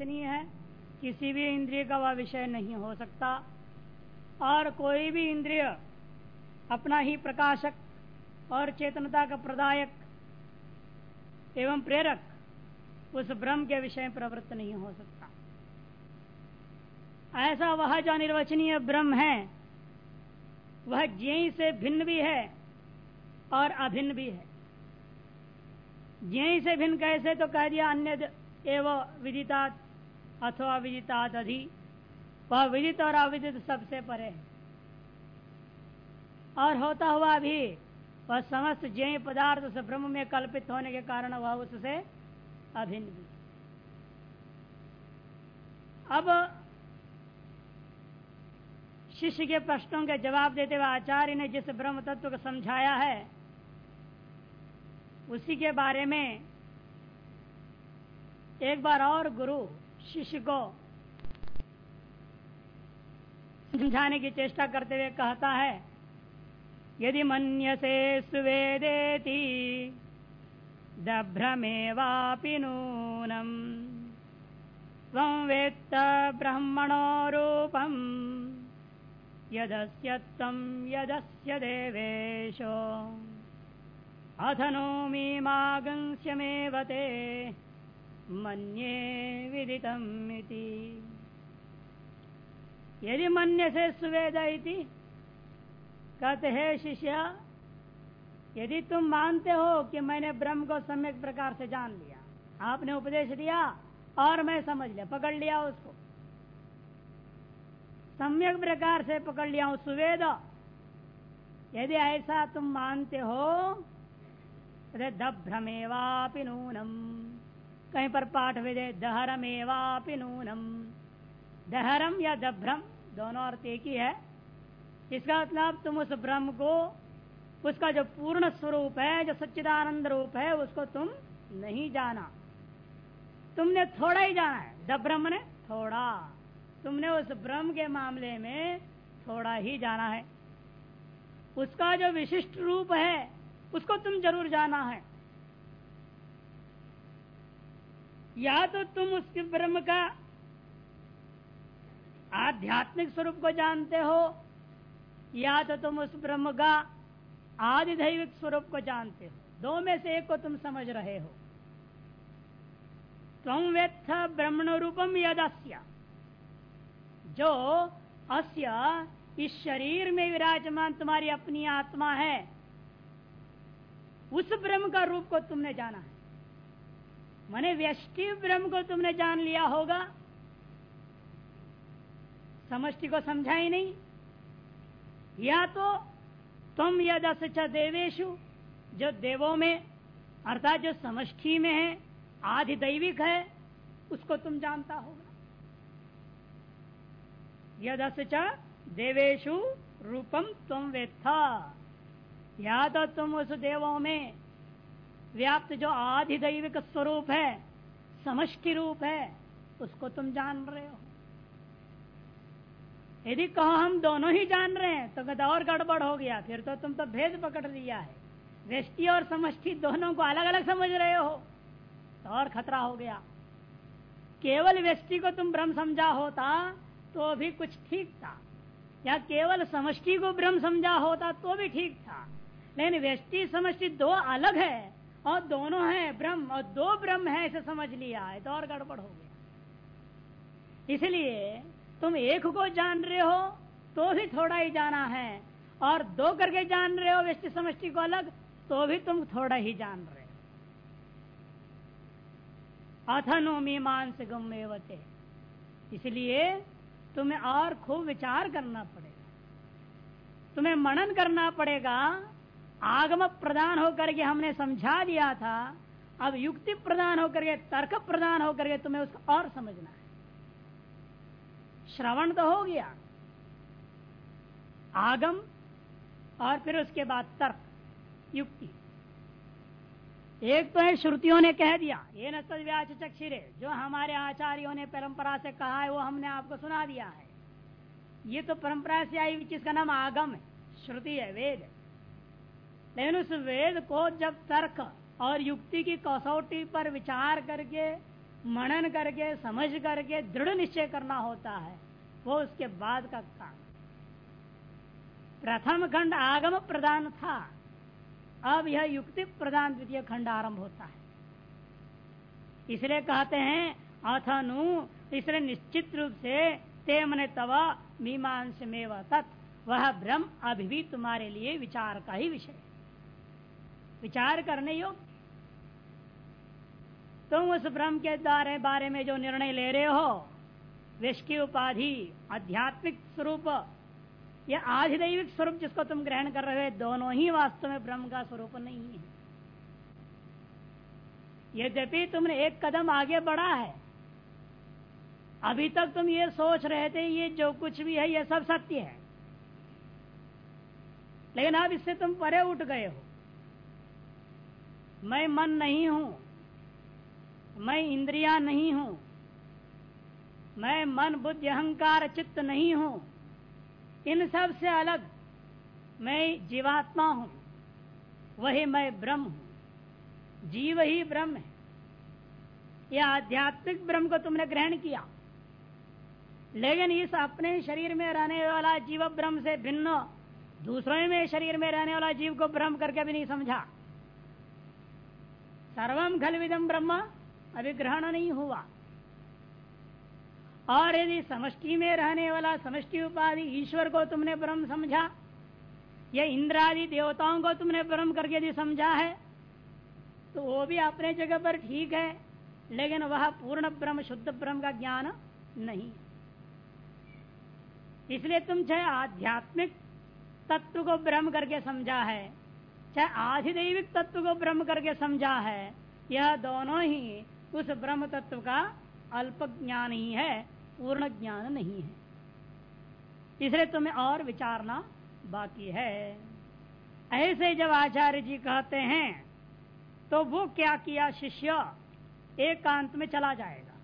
अनिर्वचनीय है, किसी भी इंद्रिय का वह विषय नहीं हो सकता। और कोई भी इंद्रिय अपना ही प्रकाशक और चेतनता का प्रदायक एवं प्रेरक उस ब्रह्म के विषय में प्रवृत्त नहीं हो सकता। ऐसा वह जो निर्वचनीय ब्रह्म है, वह ज्ञ से भिन्न भी है और अभिन्न भी है। ज्ञ से भिन्न कैसे तो कह दिया अन्य एवं विदिता अथवा विदितात अधि। वह विदित और अविदित सबसे परे है। और होता हुआ भी वह समस्त जय पदार्थ से ब्रह्म में कल्पित होने के कारण वह उससे अभिन्न भी। अब शिष्य के प्रश्नों के जवाब देते हुए आचार्य ने जिस ब्रह्म तत्व को समझाया है, उसी के बारे में एक बार और गुरु शिष्य को समझाने की चेष्टा करते हुए कहता है, यदि मन्यसे सुवेदेति, दभ्रमेवापि नूनम्। त्वं वेत्त ब्रह्मणो रूपम्। यदस्य त्वं यदस्य देवेशो। अथ नोमीमागंस्यमेव ते। मन्ये विदितम् इति। यदि मन्य से सुवेद इति, कहते, हैं शिष्य, यदि तुम मानते हो कि मैंने ब्रह्म को सम्यक प्रकार से जान लिया, आपने उपदेश दिया और मैं समझ लिया, पकड़ लिया उसको। सम्यक प्रकार से पकड़ लिया हूँ, सुवेद। यदि ऐसा तुम मानते हो दभ्रमेवापि नूनम। कहीं पर पाठ विदे दहरम दहरमेवापि नूनम दहरम या दभ्रम, दोनों अर्थ एक ही है। इसका मतलब तुम उस ब्रह्म को, उसका जो पूर्ण स्वरूप है, जो सच्चिदानंद रूप है, उसको तुम नहीं जाना। तुमने थोड़ा ही जाना है। द ब्रह्म ने थोड़ा। तुमने उस ब्रह्म के मामले में थोड़ा ही जाना है। उसका जो विशिष्ट रूप है, उसको तुम ज़रूर जाना है। या तो तुम उस ब्रह्म का? आध्यात्मिक स्वरूप को जानते हो? या तो तुम उस ब्रह्म का? आदिदैविक स्वरूप को जानते हो? दो में से एक को तुम समझ रहे हो। तुम वेत्थ ब्रह्मण रूपम यदस्य। जो अस्य इस शरीर में विराजमान तुम्हारी अपनी आत्मा है, उस ब्रह्म का रूप को तुमने जाना है। मैंने व्यष्टि ब्रह्म को तुमने जान लिया होगा। समष्टि को समझा ही नहीं। या तो तुम यद असचा देवेशु, जो देवों में, अर्थात जो समष्टि में है आधि दैविक है, उसको तुम जानता होगा। यद देवेशु रूपम तुम वेत्था। या तो तुम उस देवों में व्याप्त जो आधि दैविक स्वरूप है, समष्टि रूप है, उसको तुम जान रहे हो। यदि कहो हम दोनों ही जान रहे हैं तो गदा और गड़बड़ हो गया। फिर तो तुम तो भेद पकड़ लिया है। व्यष्टि और समष्टि दोनों को अलग अलग समझ रहे हो तो और खतरा हो गया। केवल व्यष्टि को तुम ब्रह्म समझा होता तो भी कुछ ठीक था। या केवल समष्टि को ब्रह्म समझा होता तो भी ठीक था। लेकिन व्यष्टि समष्टि दो अलग है और दोनों है ब्रह्म, और दो ब्रह्म है, इसे समझ लिया है तो और गड़बड़ हो गया। इसलिए तुम एक को जान रहे हो तो भी थोड़ा ही जाना है, और दो करके जान रहे हो व्यक्ति समष्टि को अलग तो भी तुम थोड़ा ही जान रहे हो। अथनो मीमांस गम्यवते। इसलिए तुम्हें और खूब विचार करना पड़ेगा। तुम्हें मनन करना पड़ेगा आगम प्रदान होकर के हमने समझा दिया था, अब युक्ति प्रदान होकर के, तर्क प्रदान होकर के तुम्हें उसको और समझना है। श्रवण तो हो गया। आगम और फिर उसके बाद तर्क, युक्ति। एक तो है श्रुतियों ने कह दिया, ये न व्याच चक्षिरे, जो हमारे आचार्यों ने परंपरा से कहा है, वो हमने आपको सुना दिया है। ये तो परंपरा से आई, जिसका नाम आगम है, श्रुति है, वेद लेकिन उस वेद को जब तर्क और युक्ति की कसौटी पर विचार करके, मनन करके, समझ करके दृढ़ निश्चय करना होता है, वो उसके बाद का काम। प्रथम खंड आगम प्रदान था, अब यह युक्ति प्रदान द्वितीय खंड आरंभ होता है। इसलिए कहते हैं अथनु इसलिए निश्चित रूप से ते मन तव मीमांस में वह ब्रह्म अभी भी तुम्हारे लिए विचार का ही विषय विचार करने योग्य। तुम उस ब्रह्म के द्वारे बारे में जो निर्णय ले रहे हो विष की उपाधि, आध्यात्मिक स्वरूप, या आधिदैविक स्वरूप जिसको तुम ग्रहण कर रहे हो दोनों ही वास्तव में ब्रह्म का स्वरूप नहीं है। यद्यपि तुमने एक कदम आगे बढ़ा है, अभी तक तुम ये सोच रहे थे, ये जो कुछ भी है, ये सब सत्य है। लेकिन अब इससे तुम परे उठ गए हो। मैं मन नहीं हूँ, मैं इंद्रिया नहीं हूँ, मैं मन, बुद्धि, अहंकार, चित्त नहीं हूँ, इन सबसे अलग मैं जीवात्मा हूँ, वही मैं ब्रह्म हूँ, जीव ही ब्रह्म है। यह आध्यात्मिक ब्रह्म को तुमने ग्रहण किया, लेकिन इस अपने शरीर में रहने वाला जीव ब्रह्म से भिन्न, दूसरे में शरीर में रहने वाला जीव को ब्रह्म करके भी नहीं समझा। सर्वम खल विदम ब्रह्म अभी ग्रहण नहीं हुआ और यदि समष्टि में रहने वाला समष्टि उपाधि ईश्वर को तुमने ब्रह्म समझा, या इंद्रादि देवताओं को तुमने ब्रह्म करके यदि समझा है तो वो भी अपने जगह पर ठीक है, लेकिन वह पूर्ण ब्रह्म, शुद्ध ब्रह्म का ज्ञान नहीं। इसलिए तुम चाहे आध्यात्मिक तत्व को ब्रह्म करके समझा है चाहे आधिदैविक तत्व को ब्रह्म करके समझा है, यह दोनों ही उस ब्रह्म तत्व का अल्प ज्ञान ही है, पूर्ण ज्ञान नहीं है। इसलिए तुम्हें और विचारना बाकी है। ऐसे जब आचार्य जी कहते हैं तो वो क्या किया शिष्य? एकांत में चला जाएगा,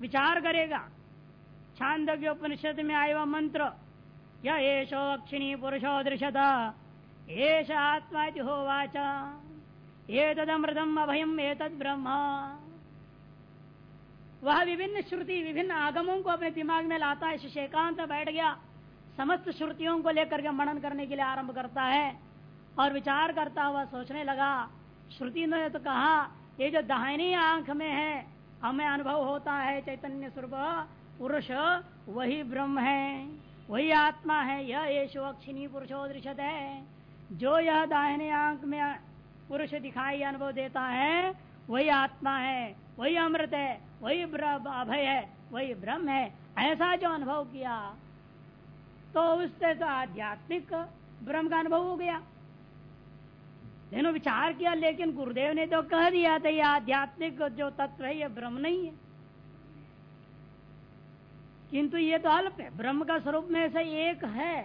विचार करेगा। छांदव्य उपनिषद में आए मंत्र या येषो अक्षिणी पुरुषो दृशत एष आत्मा होवाच एतदमृतम अभयम, एतद ब्रह्म। वह विभिन्न श्रुति, विभिन्न आगमों को अपने दिमाग में लाता है। शिशेकांत बैठ गया। समस्त श्रुतियों को लेकर के मनन करने के लिए आरंभ करता है और विचार करता हुआ सोचने लगा, श्रुति ने तो कहा, ये जो दाहिनी आँख में है, हमें अनुभव होता है, चैतन्य स्वरूप, पुरुष, वही ब्रह्म है, वही आत्मा है, यह येषु अक्षिणी पुरुषो दृशत है। जो यह दाहिने आँख में पुरुष दिखाई अनुभव देता है, वही आत्मा है, वही अमृत है, वही अभय है, वही ब्रह्म है। ऐसा जो अनुभव किया तो उससे तो आध्यात्मिक ब्रह्म का अनुभव हो गया। दोनों विचार किया, लेकिन गुरुदेव ने तो कह दिया था यह आध्यात्मिक जो तत्व है यह ब्रह्म नहीं है। किंतु ये तो अल्प है, ब्रह्म का स्वरूप में से एक है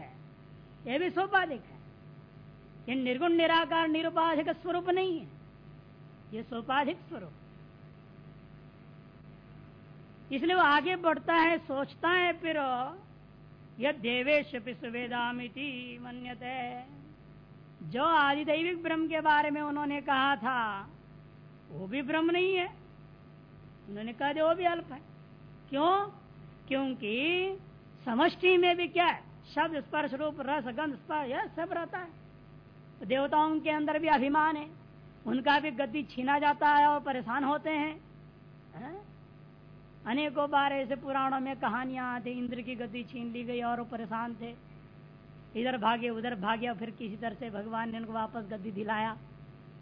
यह भी सोपाधिक है। ये निर्गुण, निराकार, निरुपाधिक स्वरूप नहीं है। ये सोपाधिक स्वरूप। इसलिए वो आगे बढ़ता है, सोचता है, फिर यह देवेश सुवेदामिति मन्यते। जो आदिदैविक ब्रह्म के बारे में उन्होंने कहा था, वो भी ब्रह्म नहीं है। उन्होंने कहा वो भी अल्प है। क्यों? क्योंकि समष्टि में भी क्या है? शब्द, स्पर्श, रूप, रस, गंध, स्पर्श, यह सब रहता है। देवताओं के अंदर भी अभिमान है। उनका भी गद्दी छीना जाता है और परेशान होते हैं? अनेकों बार ऐसे पुराणों में कहानियाँ आती, इंद्र की गति छीन ली गई और वो परेशान थे। इधर भागे, उधर भागे फिर किसी तरह से भगवान ने उनको वापस गद्दी दिलाया।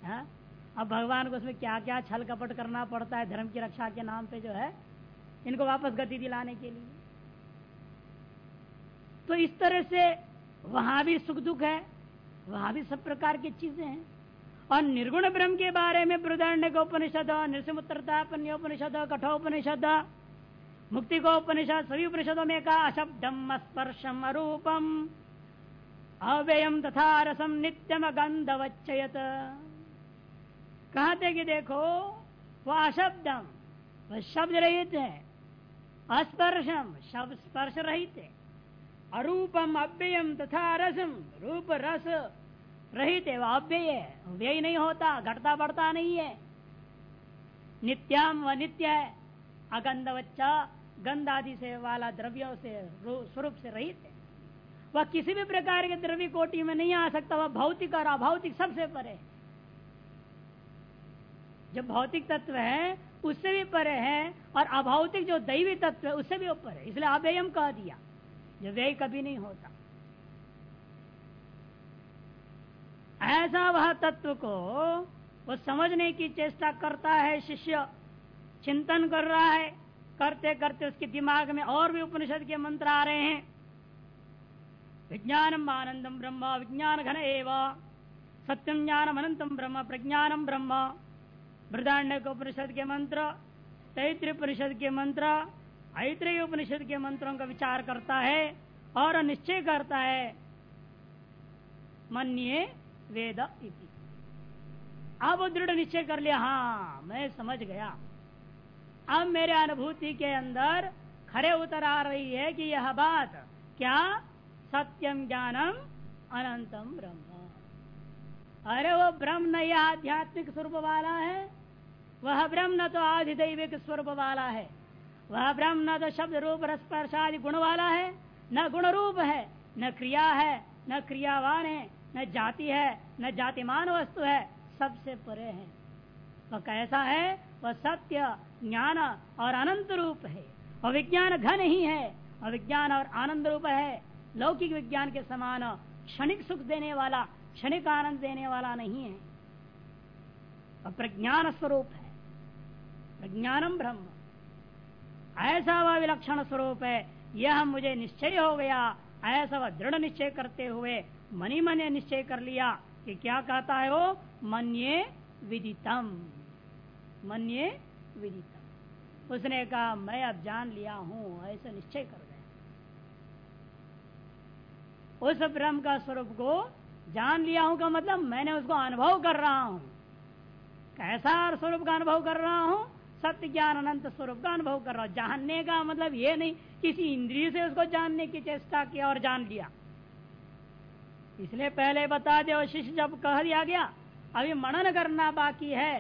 हाँ? अब भगवान को उसमें क्या क्या छल कपट करना पड़ता है, धर्म की रक्षा के नाम पे जो है, इनको वापस गति दिलाने के लिए। तो इस तरह से वहाँ भी सुख दुख है। वहाँ भी सब प्रकार की चीज़ें हैं। और निर्गुण ब्रह्म के बारे में बृदण्य को उपनिषद नृसिमुत्तरतापन्योपनिषद कठोपनिषद मुक्ति को उपनिषद सभी उपनिषदों में कहा अशब्दम स्पर्शम अरूपम अव्ययम तथा रसम नित्यम गंधवच्चयत कहते कि देखो, वह अशब्दम वह शब्द रहित है अस्पर्शम शब्द स्पर्श रहित है। अरूपम अव्ययम तथा रसम। रूप रस रहित है वह अव्यय है। व्यय नहीं होता, घटता बढ़ता नहीं है। नित्याम व नित्य है। अगंध बच्चा गंध आदि से वाला द्रव्यों से स्वरूप से रहित है। वह किसी भी प्रकार के द्रव्य कोटि में नहीं आ सकता। वह भौतिक और अभौतिक सबसे परे जो भौतिक तत्व है, उससे भी परे है और अभौतिक जो दैवी तत्व है, उससे भी ऊपर है। इसलिए अव्ययम कह दिया। जो व्यय कभी नहीं होता। ऐसा वह तत्व को वो समझने की चेष्टा करता है शिष्य, चिंतन कर रहा है करते करते उसके दिमाग में और भी उपनिषद के मंत्र आ रहे हैं। विज्ञानम आनंदम ब्रह्म, विज्ञान घन एवं। सत्यम ज्ञानम अनंतम ब्रह्म, प्रज्ञानम ब्रह्म। बृदारण्य उपनिषद के मंत्र तैत्र उपनिषद के मंत्र ऐत्रेय उपनिषद के मंत्रों का विचार करता है और निश्चय करता है। मन्ये वेद इति। अब दृढ़ निश्चय कर लिया। हाँ मैं समझ गया। अब मेरे अनुभूति के अंदर खरे उतर आ रही है कि यह बात क्या? सत्यम ज्ञानम अनंतम ब्रह्म। अरे वो ब्रह्म न यह आध्यात्मिक स्वरूप वाला है। वह ब्रह्म न तो आधिदैविक स्वरूप वाला है। वह ब्रह्म न तो शब्द रूप रसपर्श आदि गुण वाला है, न गुण रूप है, न क्रिया है, न क्रियावान है, न जाति है, न जातिमान वस्तु है, सबसे परे है। वह कैसा है? वह सत्य, ज्ञान और अनंत रूप है। और विज्ञान घन ही है। और विज्ञान और आनंद रूप है। लौकिक विज्ञान के समान क्षणिक सुख देने वाला, क्षणिक आनंद देने वाला नहीं है। प्रज्ञान स्वरूप है। प्रज्ञानम ब्रह्म। ऐसा वह विलक्षण स्वरूप है, यह मुझे निश्चय हो गया। ऐसा वह दृढ़ निश्चय करते हुए मनी मन निश्चय कर लिया कि क्या कहता है वो? मन्ये विदितम। मन्ये विदितम। उसने कहा, मैं अब जान लिया हूँ, ऐसा निश्चय कर गया उस ब्रह्म का स्वरूप को जान लिया हूँ का मतलब मैंने उसको अनुभव कर रहा हूँ। कैसा स्वरूप का अनुभव कर रहा हूँ? सत्य ज्ञान अनंत स्वरूप का अनुभव कर रहा हूँ। जानने का मतलब ये नहीं, किसी इंद्रिय से उसको जानने की चेष्टा किया और जान लिया। इसलिए पहले बता दे शिष्य जब कह दिया गया, अभी मनन करना बाकी है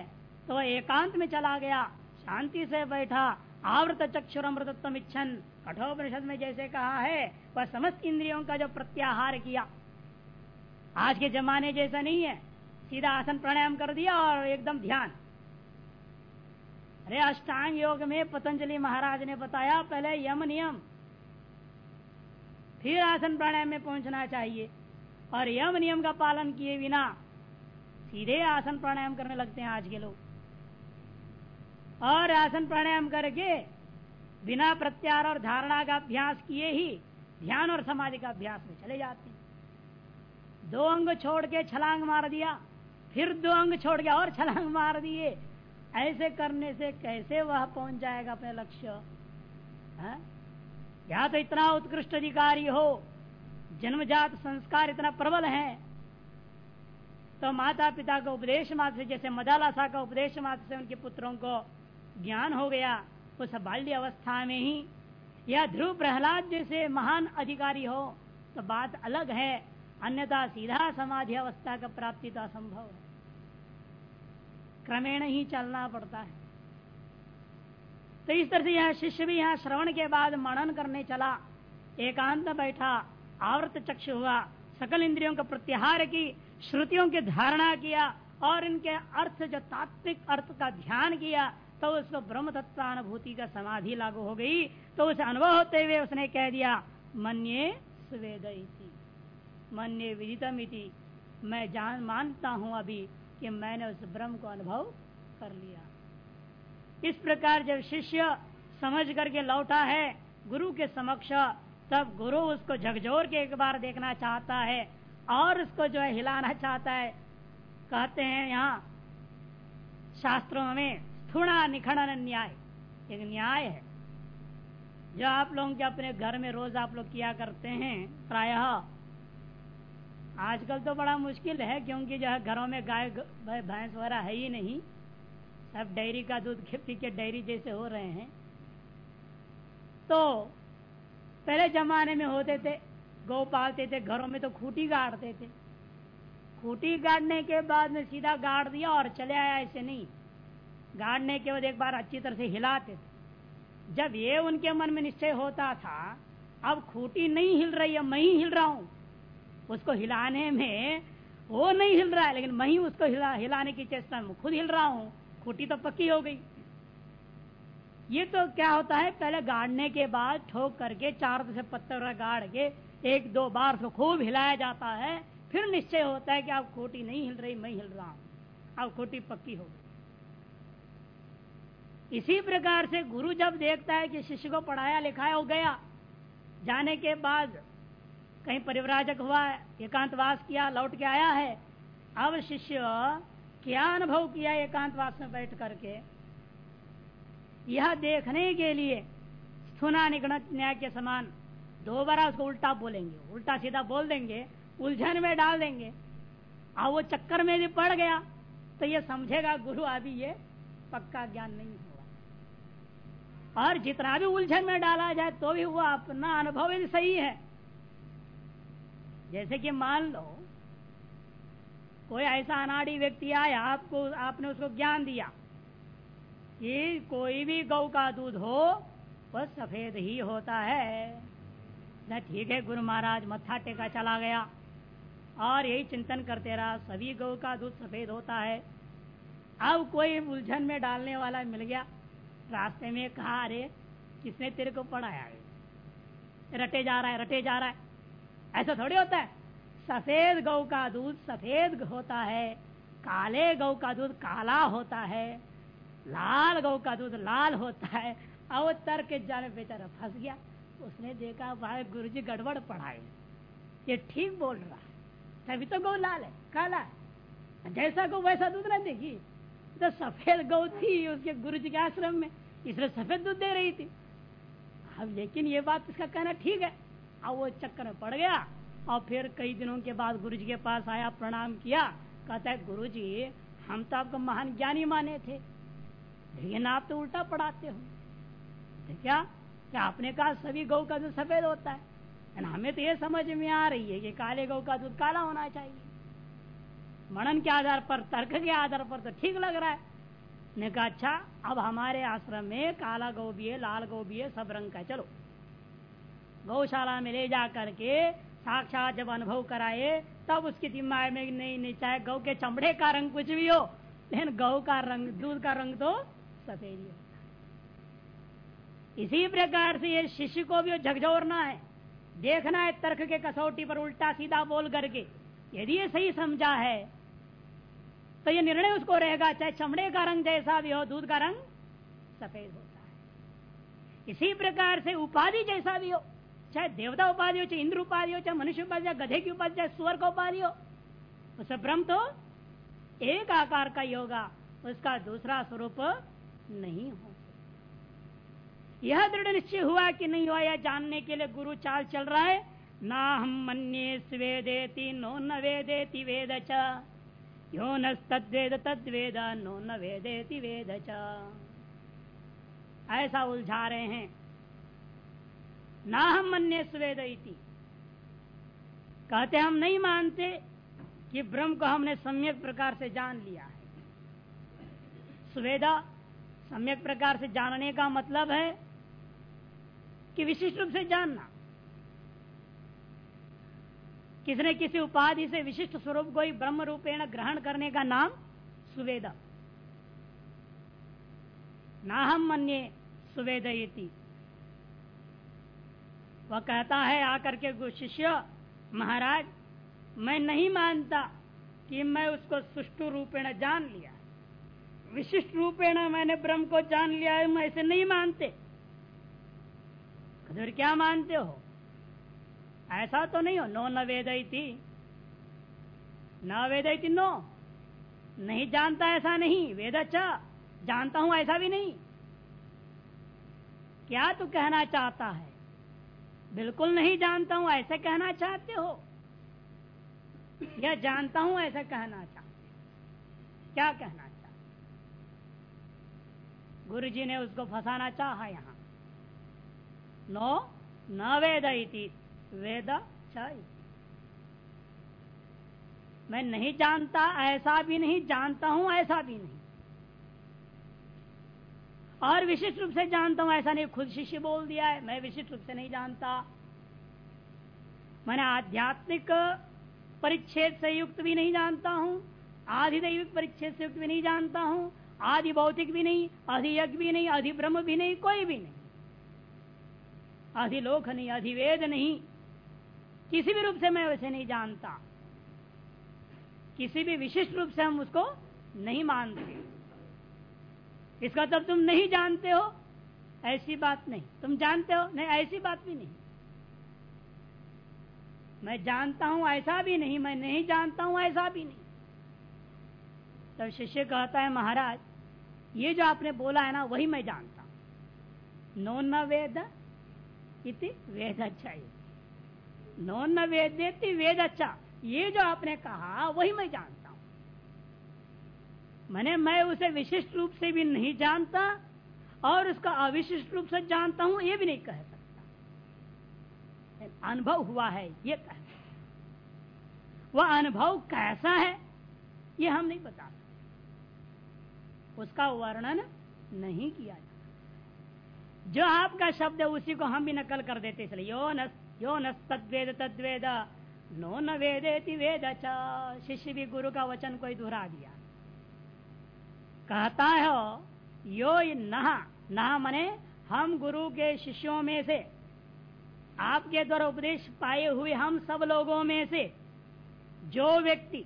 तो एकांत में चला गया, शांति से बैठा, आवृत चक्षुर इच्छन। कठोपनिषद में जैसे कहा है, वह समस्त इंद्रियों का जो प्रत्याहार किया। आज के जमाने जैसा नहीं है। सीधा आसन प्राणायाम कर दिया और एकदम ध्यान। अरे अष्टांग योग में पतंजलि महाराज ने बताया, पहले यम नियम। फिर आसन प्राणायाम में पहुँचना चाहिए। और यम नियम का पालन किए बिना सीधे आसन प्राणायाम करने लगते हैं आज के लोग। और आसन प्राणायाम करके बिना प्रत्यार और धारणा का अभ्यास किए ही ध्यान और समाधि का अभ्यास में चले जाते हैं। दो अंग छोड़ के छलांग मार दिया, फिर दो अंग छोड़ के और छलांग मार दिए ऐसे करने से कैसे वह पहुँच जाएगा अपने लक्ष्य? है? या तो इतना उत्कृष्ट अधिकारी हो, जन्मजात संस्कार इतना प्रबल है। तो माता पिता का उपदेश मात्र से, जैसे मदालासा का उपदेश मात्र से उनके पुत्रों को ज्ञान हो गया उस बाल्य अवस्था में ही। या ध्रुव प्रहलाद जैसे महान अधिकारी हो तो बात अलग है। अन्यथा सीधा समाधि अवस्था का प्राप्ति तो असंभव है। क्रमेण ही चलना पड़ता है। तो इस तरह से यह शिष्य भी यहाँ श्रवण के बाद मनन करने चला। एकांत बैठा, आवृत चक्षु हुआ, सकल इंद्रियों का प्रत्याहार की, श्रुतियों की धारणा किया और इनके अर्थ, जो तात्विक अर्थ का ध्यान किया तो उसको ब्रह्म तत्वानुभूति का समाधि लागू हो गई। तो उसे अनुभव होते हुए उसने कह दिया, मन्ये सुवेद मन्ये विदितम मैं जान, मानता हूँ अभी कि मैंने उस ब्रह्म को अनुभव कर लिया। इस प्रकार जब शिष्य समझ करके लौटा है, गुरु के समक्ष, तब गुरु उसको झकझोर के एक बार देखना चाहता है और उसको जो है हिलाना चाहता है। कहते हैं यहाँ, शास्त्रों में स्थूणा निखड़न न्याय, एक न्याय है। जो आप लोगों के अपने घर में रोज आप लोग किया करते हैं, प्रायः आजकल तो बड़ा मुश्किल है, क्योंकि जो है घरों में गाय भैंस वगैरह है ही नहीं। सब डेयरी का दूध पी के डेयरी जैसे हो रहे हैं। तो पहले जमाने में होते थे, गौ पालते थे, घरों में तो खूटी गाड़ते थे। खूटी गाड़ने के बाद में सीधा गाड़ दिया और चले आया ऐसे नहीं। गाड़ने के बाद एक बार अच्छी तरह से हिलाते थे। जब ये उनके मन में निश्चय होता था, अब खूटी नहीं हिल रही है, मैं ही हिल रहा हूँ। उसको हिलाने में वो नहीं हिल रहा है, लेकिन मैं ही उसको हिला, हिलाने की चेष्टा में खुद हिल रहा हूँ। खूटी तो पक्की हो गई। ये तो क्या होता है, पहले गाड़ने के बाद ठोक करके चार से पत्थर गाड़ के एक दो बार उसको खूब हिलाया जाता है, फिर निश्चय होता है कि आप खोटी नहीं हिल रही, मैं हिल रहा हूँ। अब खोटी पक्की हो इसी प्रकार से गुरु जब देखता है कि शिष्य को पढ़ाया लिखाया हो गया, जाने के बाद कहीं परिवराजक हुआ, एकांतवास किया, लौट के आया है। अब शिष्य क्या अनुभव किया एकांतवास में बैठ करके? यह देखने के लिए स्थुना निगणत न्याय के समान दो बार उसको उल्टा बोलेंगे। उल्टा सीधा बोल देंगे, उलझन में डाल देंगे। और वो चक्कर में भी पड़ गया तो ये समझेगा, गुरु अभी ये पक्का ज्ञान नहीं हुआ। और जितना भी उलझन में डाला जाए तो भी वो अपना अनुभव यदि सही है जैसे कि मान लो, कोई ऐसा अनाड़ी व्यक्ति आया, आपको, आपने उसको ज्ञान दिया कि कोई भी गौ का दूध हो, वह सफ़ेद ही होता है। न ठीक है, गुरु महाराज, मत्था टेका चला गया। और यही चिंतन करते रहा, सभी गौ का दूध सफ़ेद होता है। अब कोई उलझन में डालने वाला मिल गया। रास्ते में कहा, अरे, किसने तेरे को पढ़ाया रटे जा रहा है, रटे जा रहा है। ऐसा थोड़ी होता है। सफ़ेद गौ का दूध सफ़ेद होता है, काले गौ का दूध काला होता है, लाल गौ का दूध लाल होता है। अब के जाने बेचारा फंस गया। उसने देखा भाई गुरु जी गड़बड़ पढ़ाए। ये ठीक बोल रहा है। तभी तो गौ लाल है, काला है। जैसा गौ वैसा दूध ना देखी तो सफ़ेद गौ थी उसके गुरु जी के आश्रम में, इसलिए सफ़ेद दूध दे रही थी। अब लेकिन ये बात इसका कहना ठीक है। अब वो चक्कर में पड़ गया। और फिर कई दिनों के बाद गुरु जी के पास आया, प्रणाम किया। कहता है गुरु जी हम तो आपको महान ज्ञानी माने थे, लेकिन आप तो उल्टा पढ़ाते हो। क्या क्या आपने कहा सभी गौ का दूध सफ़ेद होता है। हमें तो ये समझ में आ रही है कि काले गौ का दूध काला होना चाहिए। मनन के आधार पर, तर्क के आधार पर तो ठीक लग रहा है। ने कहा अच्छा अब हमारे आश्रम में काला गौ भी है, लाल गौ भी है, सब रंग का चलो गौशाला में ले जा करके साक्षात जब अनुभव कराए, तब उसके दिमाग में नहीं नहीं चाहे गौ के चमड़े का रंग कुछ भी हो, लेकिन गौ का रंग, दूध का रंग तो सफ़ेद ही होता इसी प्रकार से ये शिष्य को भी झकझोरना है। देखना है तर्क के कसौटी पर उल्टा सीधा बोल करके। यदि ये सही समझा है तो ये निर्णय उसको रहेगा, चाहे चमड़े का रंग जैसा भी हो, दूध का रंग सफ़ेद होता है। इसी प्रकार से उपाधि जैसा भी हो चाहे देवता उपाधि हो चाहे इंद्र उपाधि हो चाहे मनुष्य उपाधि, चाहे गधे की उपाधि, चाहे सुअर का उपाधि हो उसे ब्रह्म तो एक आकार का योगा उसका दूसरा स्वरूप नहीं हो यह दृढ़ निश्चय हुआ कि नहीं हुआ, यह जानने के लिए गुरु चाल चल रहा है, ना हम मन्ये स्वेदेति, नो न वेदेति वेद च। न तद्वेद तद्वेद, नो न वेदेति वेद ऐसा उलझा रहे हैं। ना हम मन्य स्वेद कहते हम नहीं मानते कि ब्रह्म को हमने सम्यक प्रकार से जान लिया है। स्वेदा सम्यक प्रकार से जानने का मतलब है कि विशिष्ट रूप से जानना। किसने किसी उपाधि से विशिष्ट स्वरूप को ही ब्रह्म रूपेण ग्रहण करने का नाम सुवेदा। ना हम मन्ये सुवेदयती वह कहता है आकर के शिष्य, महाराज, मैं नहीं मानता कि मैं उसको सुष्टु रूपेण जान लिया। विशिष्ट रूपेण मैंने ब्रह्म को जान लिया है, मैं ऐसे नहीं मानते। फिर क्या मानते हो? ऐसा तो नहीं हो, नो न वेदयती न। वेदयती नो नहीं जानता ऐसा नहीं, वेद अच्छा जानता हूँ ऐसा भी नहीं। क्या तू कहना चाहता है? बिल्कुल नहीं जानता हूँ, ऐसे कहना चाहते हो? या जानता हूँ, ऐसा कहना चाहते क्या कहना चाहते गुरु जी ने उसको फंसाना चाहा यहाँ। नो, न वेद इति, वेद मैं नहीं जानता, ऐसा भी नहीं, जानता हूँ, ऐसा भी नहीं। और विशिष्ट रूप से जानता हूँ, ऐसा नहीं, खुद शिष्य बोल दिया है, मैं विशिष्ट रूप से नहीं जानता। मैंने आध्यात्मिक परिच्छेद से युक्त भी नहीं जानता हूँ आधिदैविक परिच्छेद से युक्त भी नहीं जानता हूँ, आदि भौतिक भी नहीं अधियज्ञ भी नहीं अधिब्रह्म भी नहीं, कोई भी नहीं। अधिलोक नहीं अधिवेद नहीं, किसी भी रूप से मैं वैसे नहीं जानता। किसी भी विशिष्ट रूप से हम उसको नहीं मानते। इसका तब तुम नहीं जानते हो? ऐसी बात नहीं। तुम जानते हो? नहीं, ऐसी बात भी नहीं। मैं जानता हूँ ऐसा भी नहीं, मैं नहीं जानता हूँ ऐसा भी नहीं। तब शिष्य कहता है, महाराज, ये जो आपने बोला है ना, वही मैं जानता हूँ। नो न वेद इति वेद अच्छा नो न वेद वेद अच्छा ये जो आपने कहा, वही मैं जानता मैंने, मैं उसे विशिष्ट रूप से भी नहीं जानता और उसका अविशिष्ट रूप से जानता हूँ, ये भी नहीं कह सकता। अनुभव हुआ है, ये कह वह अनुभव कैसा है, ये हम नहीं बता सकते। उसका वर्णन नहीं किया जाता जो आपका शब्द है, उसी को हम भी नकल कर देते, इसलिए यो न यो न तद्वेद तद्वेद, नो न वेदेति वेद शिष्य भी गुरु का वचन कोई दोहरा दिया। कहता है यो नहा नहा मने हम गुरु के शिष्यों में से, आपके द्वारा उपदेश पाए हुए हम सब लोगों में से, जो व्यक्ति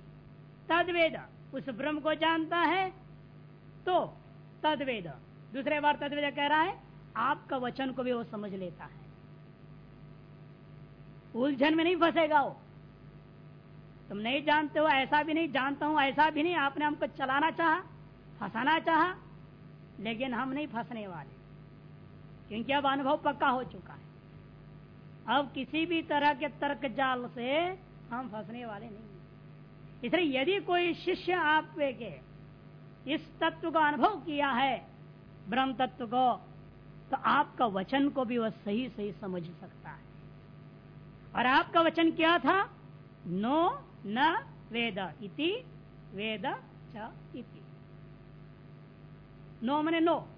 तदवेद उस ब्रह्म को जानता है तो तदवेद दूसरे बार तदवेद कह रहा है, आपका वचन को भी वो समझ लेता है। उलझन में नहीं फंसेगा वो। तुम नहीं जानते हो, ऐसा भी नहीं, जानता हूँ, ऐसा भी नहीं, आपने हमको चलाना चाहा। फंसाना चाहा, लेकिन हम नहीं फंसने वाले। क्योंकि अब अनुभव पक्का हो चुका है। अब किसी भी तरह के तर्क जाल से हम फंसने वाले नहीं इसलिए यदि कोई शिष्य आप के इस तत्व का अनुभव किया है, ब्रह्म तत्व को तो आपका वचन को भी वह सही सही समझ सकता है। और आपका वचन क्या था? नो न वेद इति, वेद च नो मने नो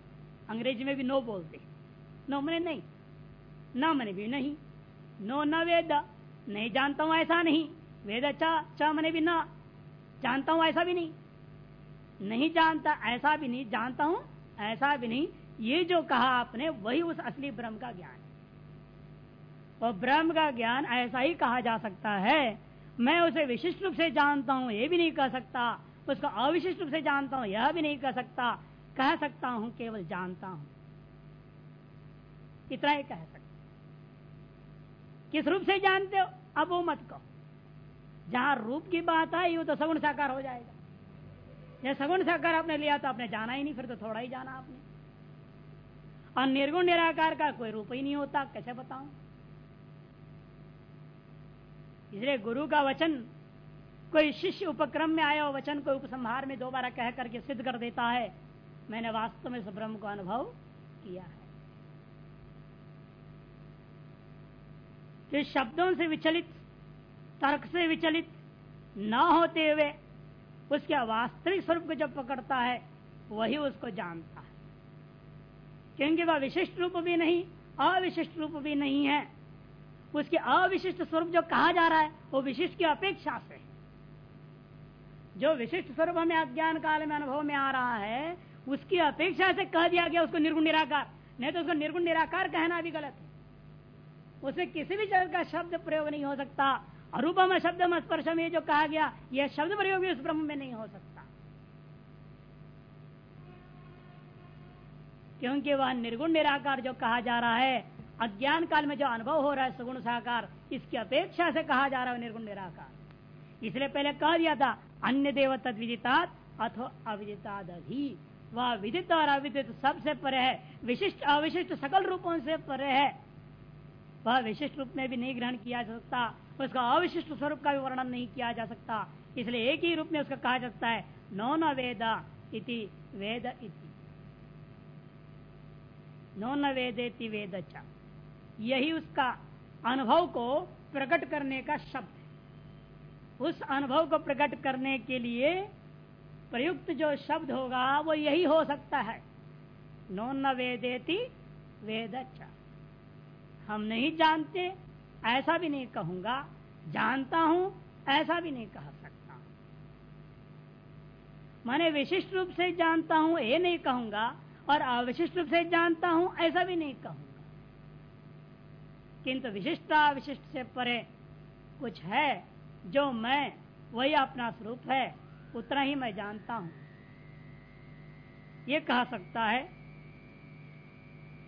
अंग्रेज़ी में भी नो बोलते. नो मने नहीं. न मने भी नहीं. नो न वेद. नहीं जानता हूँ ऐसा नहीं. वेद चा च मने भी ना. जानता हूँ ऐसा भी नहीं. नहीं जानता, ऐसा भी नहीं. जानता हूँ, ऐसा भी नहीं. ये जो कहा आपने, वही उस असली ब्रह्म का ज्ञान है. और ब्रह्म का ज्ञान ऐसा ही कहा जा सकता है. मैं उसे विशिष्ट रूप से जानता हूँ, ये भी नहीं कह सकता. उसको अविशिष्ट रूप से जानता हूँ, यह भी नहीं कह सकता. कह सकता हूँ, केवल जानता हूँ। इतना ही कह सकता किस रूप से जानते हो? अब वो मत कहो। जहाँ रूप की बात आई, वो तो सगुण साकार हो जाएगा। जब सगुण साकार आपने लिया तो आपने जाना ही नहीं, फिर तो थोड़ा ही जाना आपने। और निर्गुण निराकार का कोई रूप ही नहीं होता, कैसे बताऊँ? इसलिए गुरु का वचन, कोई शिष्य उपक्रम में आया वचन को उपसंहार में दोबारा कह करके सिद्ध कर देता है मैंने वास्तव में ब्रह्म को अनुभव किया है। तो शब्दों से विचलित, तर्क से विचलित न होते हुए उसके वास्तविक स्वरूप को जब पकड़ता है, वही उसको जानता है। क्योंकि वह विशिष्ट रूप भी नहीं, अविशिष्ट रूप भी नहीं है। उसके अविशिष्ट स्वरूप जो कहा जा रहा है, वो विशिष्ट की अपेक्षा से जो विशिष्ट स्वरूप हमें अज्ञान काल में, अनुभव में आ रहा है उसकी अपेक्षा से कह दिया गया उसको निर्गुण निराकार। नहीं तो उसको निर्गुण निराकार कहना भी गलत है। उसे किसी भी जगह का शब्द प्रयोग नहीं हो सकता। अरूपम शब्द स्पर्श में जो कहा गया, यह शब्द प्रयोग भी उस ब्रह्म में नहीं हो सकता। क्योंकि वह निर्गुण निराकार जो कहा जा रहा है, अज्ञान काल में जो अनुभव हो रहा है सगुण साकार, इसकी अपेक्षा से कहा जा रहा है निर्गुण निराकार। इसलिए पहले कह दिया था, अन्य देव तद विदितात अथो अविदिताद वह विदित और अविदित सबसे परे है। विशिष्ट, अविशिष्ट सकल रूपों से परे है। वह विशिष्ट रूप में भी नहीं ग्रहण किया जा सकता। उसका अविशिष्ट स्वरूप का भी वर्णन नहीं किया जा सकता। इसलिए एक ही रूप में उसका कहा जा सकता है नो न वेद इति वेद इति। नो न वेदेति वेद यही उसका अनुभव को प्रकट करने का शब्द है। उस अनुभव को प्रकट करने के लिए प्रयुक्त जो शब्द होगा, वो यही हो सकता है। नो न वेदेति वेद हम नहीं जानते, ऐसा भी नहीं कहूँगा। जानता हूँ, ऐसा भी नहीं कह सकता। मैंने विशिष्ट रूप से जानता हूँ, ये नहीं कहूँगा, और अविशिष्ट रूप से जानता हूँ, ऐसा भी नहीं कहूँगा। किंतु विशिष्टा विशिष्ट से परे कुछ है, जो मैं, वही अपना स्वरूप है। उतना ही मैं जानता हूँ। ये कह सकता है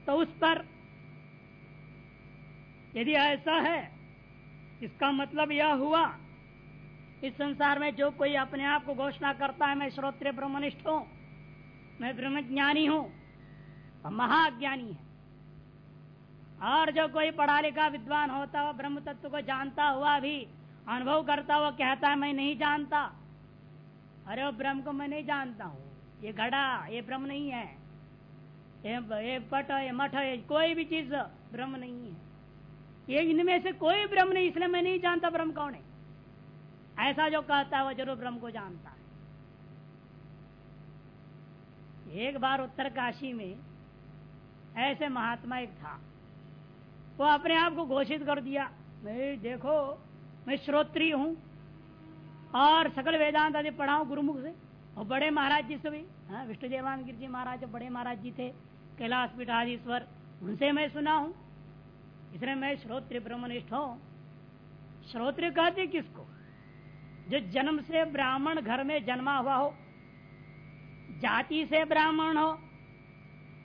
तो उस पर यदि ऐसा है, इसका मतलब यह हुआ, इस संसार में जो कोई अपने आप को घोषणा करता है, मैं श्रोत्र ब्रह्मनिष्ठ हूँ, मैं ब्रह्म ज्ञानी हूँ और महाज्ञानी है। और जो कोई पढ़ा लिखा विद्वान होता हुआ ब्रह्म तत्व को जानता, हुआ भी, अनुभव करता हुआ कहता है, मैं नहीं जानता। अरे वो ब्रह्म को मैं नहीं जानता हूँ। ये घड़ा ये ब्रह्म नहीं है। ये, पट ये मठ ये कोई भी चीज़ ब्रह्म नहीं है। ये इनमें से कोई ब्रह्म नहीं इसलिए मैं नहीं जानता ब्रह्म कौन है। ऐसा जो कहता है वो ज़रूर ब्रह्म को जानता है। एक बार उत्तर काशी में ऐसे महात्मा एक था। वो अपने आप को घोषित कर दिया मैं देखो मैं श्रोत्री हूँ। और सकल वेदांत आदि पढ़ाऊ गुरुमुख से। और बड़े महाराज जी से भी हाँ विष्णु देवान गिर जी महाराज बड़े महाराज जी थे, कैलाश पीठाधीश्वर, उनसे मैं सुना हूँ। इसलिए मैं श्रोत्र ब्रह्मनिष्ठ हूँ। श्रोत्र कहते किसको? जो जन्म से ब्राह्मण घर में जन्मा हुआ हो, जाति से ब्राह्मण हो,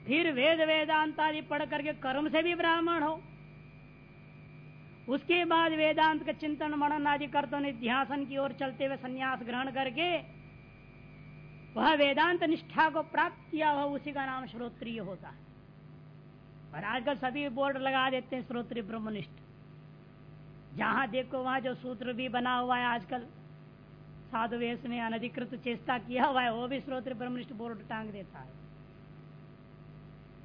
फिर वेद वेदांत आदि पढ़ करके कर्म से भी ब्राह्मण हो उसके बाद वेदांत का चिंतन, मनन आदि करते निध्यासन की ओर चलते हुए संन्यास ग्रहण करके वह वेदांत निष्ठा को प्राप्त किया हुआ उसी का नाम श्रोत्रिय होता है। और आजकल सभी बोर्ड लगा देते हैं श्रोत्रिय ब्रह्मनिष्ठ। जहाँ देखो वहाँ जो सूत्र भी बना हुआ है आजकल, साधु वेश में अनधिकृत चेष्टा किया हुआ है, वो भी श्रोत्र ब्रह्मनिष्ठ बोर्ड टांग देता है।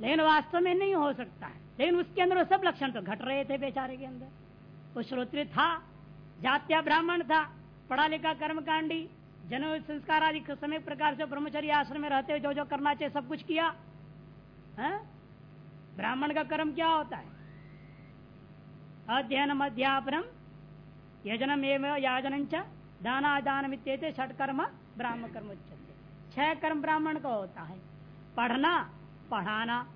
लेकिन वास्तव में नहीं हो सकता है। लेकिन उसके अंदर सब लक्षण तो घट रहे थे बेचारे के अंदर। वो था, जात्या ब्राह्मण था पढ़ा लिखा कर्मकांडी, जन संस्कार आदि समय प्रकार से ब्रह्मचर्य आश्रम में रहते हुए जो जो करना चाहिए, सब कुछ किया। है? ब्राह्मण का कर्म क्या होता है? अध्ययन अध्यापनम, यजनम एवं याजन दाना दान छठ कर्म ब्राह्मण कर्म उच्चते छह कर्म ब्राह्मण का होता है। पढ़ना, पढ़ाना।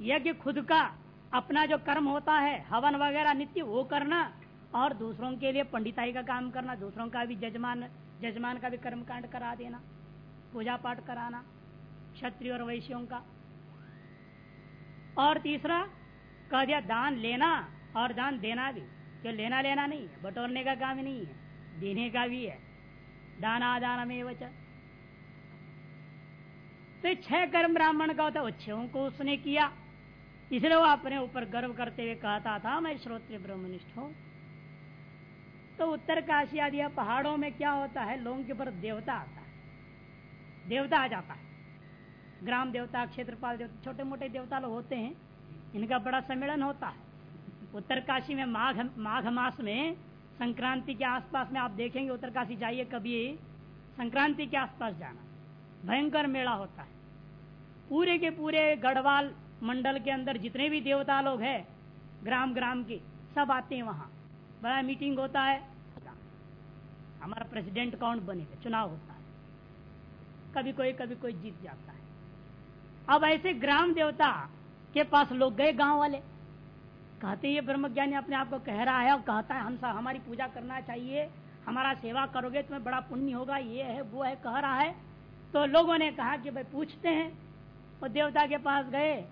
यज्ञ खुद का अपना जो कर्म होता है, हवन वगैरह नित्य, वो करना और दूसरों के लिए पंडिताई का काम करना, दूसरों का भी जजमान जजमान का भी कर्म कांड करा देना पूजा पाठ कराना, क्षत्रिय और वैश्यों का। और तीसरा, कह दिया, दान लेना और दान देना भी। जो लेना लेना नहीं है, बटोरने का काम नहीं है, देने का भी है। दाना दान में वच तो छह कर्म ब्राह्मण का होता है छो को उसने किया। इसलिए वो अपने ऊपर गर्व करते हुए कहता था, मैं श्रोत्र ब्रह्मनिष्ठ हूँ। तो उत्तर काशी आदि पहाड़ों में क्या होता है? लोगों के ऊपर देवता आता है। देवता आ जाता है। ग्राम देवता, क्षेत्रपाल देवता छोटे मोटे देवता लोग होते हैं। इनका बड़ा सम्मेलन होता है। उत्तर काशी में माघ माघ मास में संक्रांति के आसपास में आप देखेंगे, उत्तर काशी जाइए कभी, संक्रांति के आसपास जाना। भयंकर मेला होता है। पूरे के पूरे गढ़वाल मंडल के अंदर जितने भी देवता लोग हैं, ग्राम ग्राम के, सब आते हैं वहाँ। बड़ा मीटिंग होता है। हमारा प्रेसिडेंट कौन बनेगा चुनाव होता है। कभी कोई कभी कोई जीत जाता है। अब ऐसे ग्राम देवता के पास लोग गए गाँव वाले। कहते ये ब्रह्म ज्ञानी अपने आप को कह रहा है और कहता है, हम सब हमारी पूजा करना चाहिए, हमारा सेवा करोगे, तुम्हें बड़ा पुण्य होगा, ये है, वो है, कह रहा है। तो लोगों ने कहा कि, भाई पूछते हैं। वो देवता के पास गए।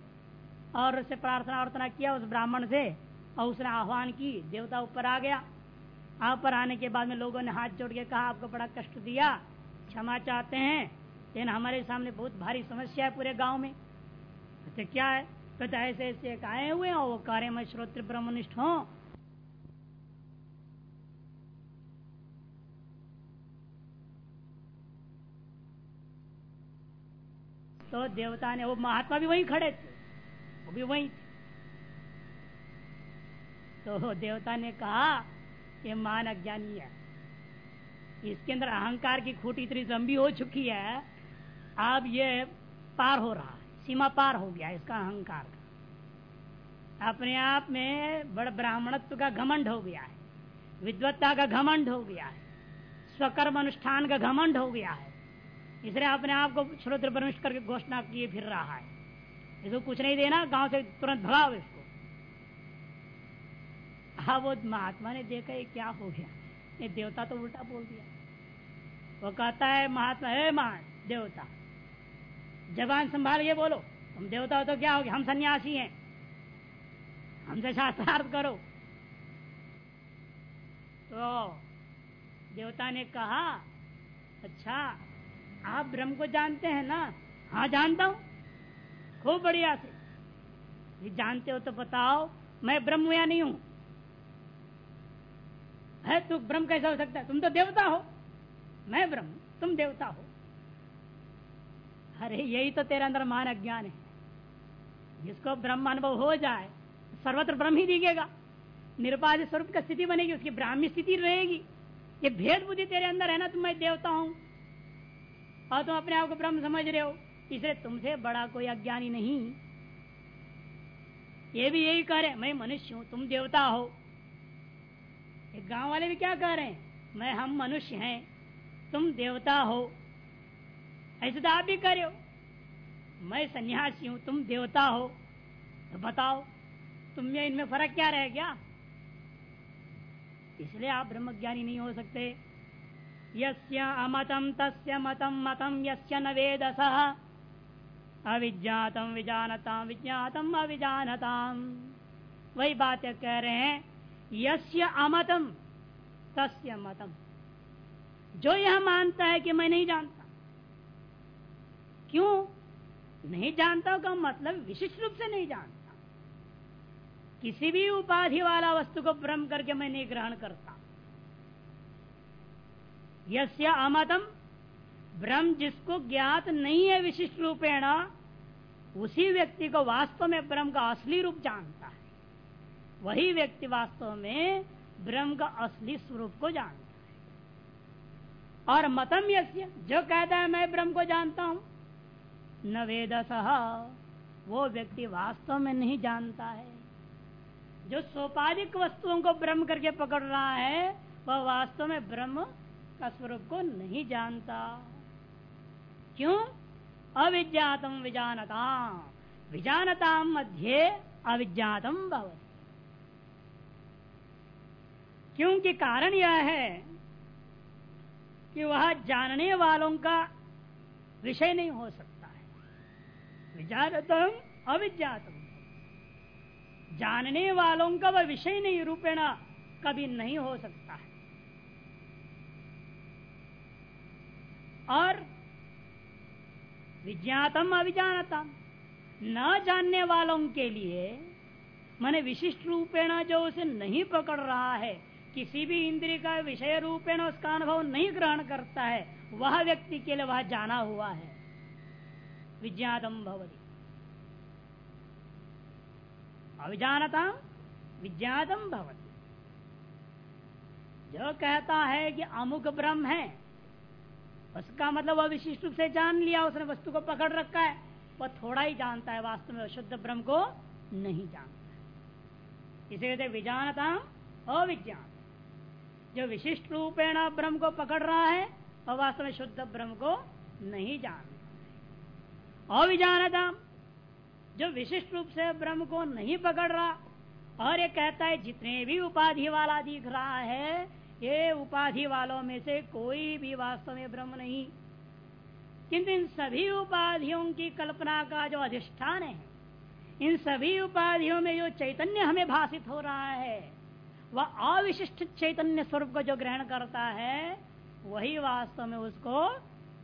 और उससे प्रार्थना वार्थना किया उस ब्राह्मण से और उसने आह्वान की, देवता ऊपर आ गया। आप पर आने के बाद में लोगों ने हाथ जोड़ के कहा, आपको बड़ा कष्ट दिया, क्षमा चाहते हैं, लेकिन हमारे सामने बहुत भारी समस्या है पूरे गाँव में। तो क्या है? तो ऐसे ऐसे आए हुए और वो कार्य में श्रोत्र ब्रह्मनिष्ठ हो। तो देवता ने, वो महात्मा भी वहीं खड़े थे। वो भी वही। तो देवता ने कहा, ये मान अज्ञानी है। इसके अंदर अहंकार की खूटी इतनी लंबी हो चुकी है, अब ये पार हो रहा है, सीमा पार हो गया इसका अहंकार का। अपने आप में बड़ ब्राह्मणत्व का घमंड हो गया है, विद्वत्ता का घमंड हो गया है, स्वकर्म अनुष्ठान का घमंड हो गया है। इसलिए अपने आप को श्रोत्र करके घोषणा किए फिर रहा है। इसको कुछ नहीं देना, गाँव से तुरंत भगाओ इसको। हा, वो महात्मा ने देखा, ये क्या हो गया? ये देवता तो उल्टा बोल दिया। वो कहता है, महात्मा, है मान देवता, जबान संभाल के बोलो, तुम देवता हो तो क्या हो गया? हम सन्यासी हैं। हमसे शास्त्रार्थ करो। तो देवता ने कहा अच्छा आप ब्रह्म को जानते हैं ना? हाँ जानता हूँ। खूब बढ़िया से ये जानते हो तो बताओ, मैं ब्रह्म या नहीं हूँ। है, तू ब्रह्म कैसा हो सकता है? तुम तो देवता हो। मैं ब्रह्म, तुम देवता हो। अरे, यही तो तेरे अंदर मान अज्ञान है। जिसको ब्रह्म अनुभव हो जाए, सर्वत्र ब्रह्म ही दिखेगा। निरुपाधि स्वरूप का स्थिति बनेगी, उसकी ब्राह्मी स्थिति रहेगी। ये भेद बुद्धि तेरे अंदर है ना तुम मैं देवता हूँ। और तुम अपने आप को ब्रह्म समझ रहे हो। इसलिए तुमसे बड़ा कोई अज्ञानी नहीं। ये भी यही कह रहे मैं मनुष्य हूँ, तुम देवता हो। गाँव वाले भी क्या कह रहे हैं, मैं, हम मनुष्य हैं, तुम देवता हो। ऐसे तो आप भी करे हो, मैं सन्यासी हूँ, तुम देवता हो। तो बताओ, तुम में इनमें फ़र्क क्या रह गया? इसलिए आप ब्रह्मज्ञानी नहीं हो सकते। यस्य अमतम तस्य मतम मतम यस्य न वेदस। अविज्ञातम विजानताम विज्ञातम अविजानताम वही बात कह रहे हैं, यस्य अमतम तस्य मतम जो यह मानता है कि मैं नहीं जानता। क्यों? नहीं जानता का मतलब विशिष्ट रूप से नहीं जानता। किसी भी उपाधि वाला वस्तु को भ्रम करके मैं नहीं ग्रहण करता। यस्य अमतम ब्रह्म जिसको ज्ञात नहीं है विशिष्ट रूपेण, उसी व्यक्ति को वास्तव में ब्रह्म का असली रूप जानता है। वही व्यक्ति वास्तव में ब्रह्म का असली स्वरूप को जानता है। और मतम यस्य, जो कहता है, मैं ब्रह्म को जानता हूँ। न वेद वो व्यक्ति वास्तव में नहीं जानता है। जो सोपाधिक वस्तुओं को ब्रह्म करके पकड़ रहा है, वह वास्तव में ब्रह्म का स्वरूप को नहीं जानता। क्यों? अविज्ञातम विजानता विजानता मध्य अविज्ञातम भवती। क्योंकि कारण यह है कि वह जानने वालों का विषय नहीं हो सकता है। विजानतम अविज्ञातम। जानने वालों का वह विषय नहीं, रूपेण कभी नहीं हो सकता है। और विज्ञातम अविजानतम। न जानने वालों के लिए, मैंने विशिष्ट रूपेण जो उसे नहीं पकड़ रहा है, किसी भी इंद्रिय का विषय रूपेण उसका अनुभव नहीं ग्रहण करता है, वह व्यक्ति के लिए वह जाना हुआ है। विज्ञातम भवती। अविजानता विज्ञातम भवती। जो कहता है कि अमुक ब्रह्म है उसका मतलब वह विशिष्ट रूप से जान लिया, उसने वस्तु को पकड़ रखा है। वह थोड़ा ही जानता है, वास्तव में शुद्ध ब्रह्म को नहीं जानता। इसे कहते अविज्ञान। जो विशिष्ट रूपेण ब्रह्म को पकड़ रहा है, वह वास्तव में शुद्ध ब्रह्म को नहीं जानता अविजानता जो विशिष्ट रूप से ब्रह्म को नहीं पकड़ रहा, और ये कहता है जितने भी उपाधि वाला दिख रहा है ये उपाधि वालों में से कोई भी वास्तव में ब्रह्म नहीं। किंतु इन सभी उपाधियों की कल्पना का जो अधिष्ठान है, इन सभी उपाधियों में जो चैतन्य हमें भाषित हो रहा है, वह अविशिष्ट चैतन्य स्वरूप को जो ग्रहण करता है, वही वास्तव में उसको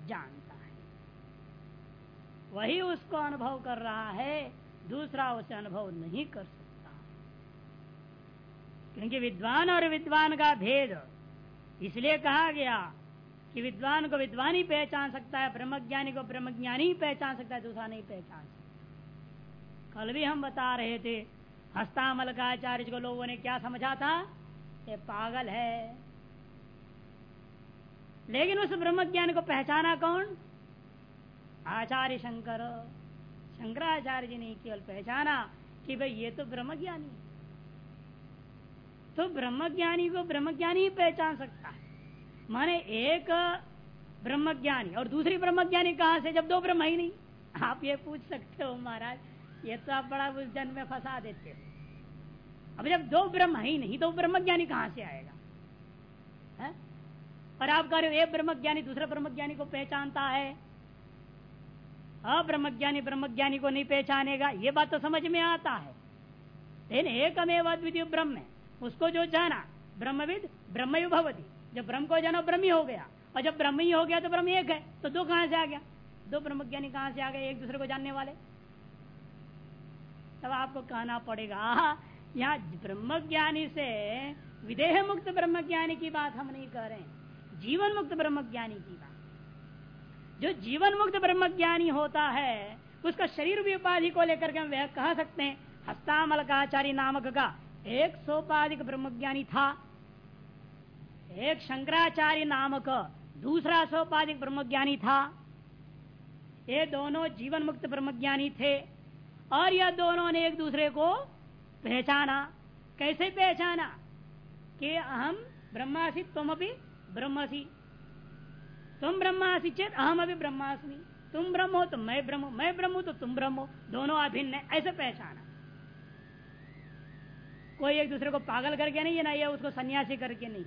जानता है। वही उसको अनुभव कर रहा है, दूसरा उसे अनुभव नहीं कर सकता क्योंकि विद्वान और विद्वान का भेद। इसलिए कहा गया कि विद्वान को विद्वान ही पहचान सकता है, ब्रह्मज्ञानी को ब्रह्मज्ञानी ही पहचान सकता है, दूसरा नहीं पहचान सकता। कल भी हम बता रहे थे हस्तामलकाचार्य को लोगों ने क्या समझा था? ये पागल है। लेकिन उस ब्रह्म ज्ञान को पहचाना कौन? आचार्य शंकर। शंकराचार्य जी ने केवल पहचाना कि भाई ये तो ब्रह्म ज्ञानी तो ब्रह्म ज्ञानी को ब्रह्म ज्ञानी ही पहचान सकता है। माने एक ब्रह्म ज्ञानी और दूसरी ब्रह्म ज्ञानी कहाँ से, जब दो ब्रह्म ही नहीं। आप ये पूछ सकते हो महाराज, ये तो आप बड़ा उस जन्म में फंसा देते हो। अब जब दो ब्रह्म ही नहीं तो ब्रह्म ज्ञानी कहाँ से आएगा? है? और आप कह रहे हो, एक ब्रह्म ज्ञानी दूसरे ब्रह्म ज्ञानी को पहचानता है। अब्रह्म ज्ञानी ब्रह्म ज्ञानी को नहीं पहचानेगा, ये बात तो समझ में आता है। लेकिन एक अमेव द्वितीय ब्रह्म है। उसको जो जाना, ब्रह्मविद ब्रह्म भवती। जब ब्रह्म को जाना, ब्रह्म ही हो गया। और जब ब्रह्म ही हो गया तो ब्रह्म एक है तो दो कहाँ से आ गया? दो ब्रह्म ज्ञानी कहाँ से आ गए? एक दूसरे को जानने वाले। तब आपको कहना पड़ेगा यहाँ ब्रह्म ज्ञानी से विदेह मुक्त ब्रह्म ज्ञानी की बात हम नहीं कर रहे हैं। जीवन मुक्त ब्रह्म ज्ञानी की बात। जो जीवन मुक्त ब्रह्म ज्ञानी होता है, उसका शरीर भी उपाधि को लेकर के हम वह कह सकते हैं हस्तामलकाचार्य नामक का एक सोपाधिक ब्रह्मज्ञानी था। एक शंकराचार्य नामक दूसरा सोपाधिक ब्रह्मज्ञानी था। ये दोनों जीवन मुक्त ब्रह्मज्ञानी थे और यह दोनों ने एक दूसरे को पहचाना। कैसे पहचाना? कि अहम ब्रह्मासी, तुम अभी ब्रह्मसी। तुम ब्रह्मासी चेत, अहम अभी ब्रह्मास्मि तुम ब्रह्म हो तो मैं ब्रह्म मैं ब्रह्म तो तुम ब्रह्म हो। दोनों अभिन्न, ऐसे पहचाना। कोई एक दूसरे को पागल करके नहीं है ना या उसको सन्यासी करके नहीं।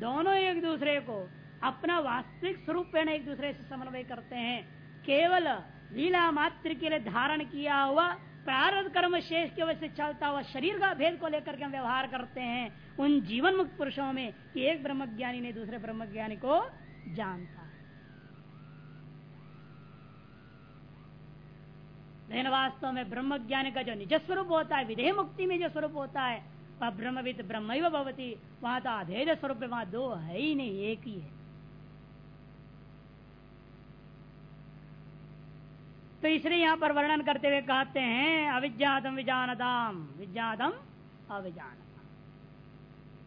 दोनों एक दूसरे को अपना वास्तविक स्वरूप एक दूसरे से समन्वय करते हैं। केवल लीला मात्र के लिए धारण किया हुआ प्रारब्ध कर्म शेष की वजह से चलता हुआ शरीर का भेद को लेकर के हम व्यवहार करते हैं। उन जीवन मुक्त पुरुषों में एक ब्रह्मज्ञानी ने दूसरे ब्रह्मज्ञानी को जानता है लेकिन वास्तव में ब्रह्म ज्ञान का जो निज स्वरूप होता है, विधेय मुक्ति में जो स्वरूप होता है, वह ब्रह्मविद ब्रह्म भवती। वहाँ तो अधेद स्वरूप वहाँ दो है ही नहीं, एक ही है। तो इसलिए यहाँ पर वर्णन करते हुए कहते हैं, अविज्ञातम विजानताम, विज्ञातम अविजानता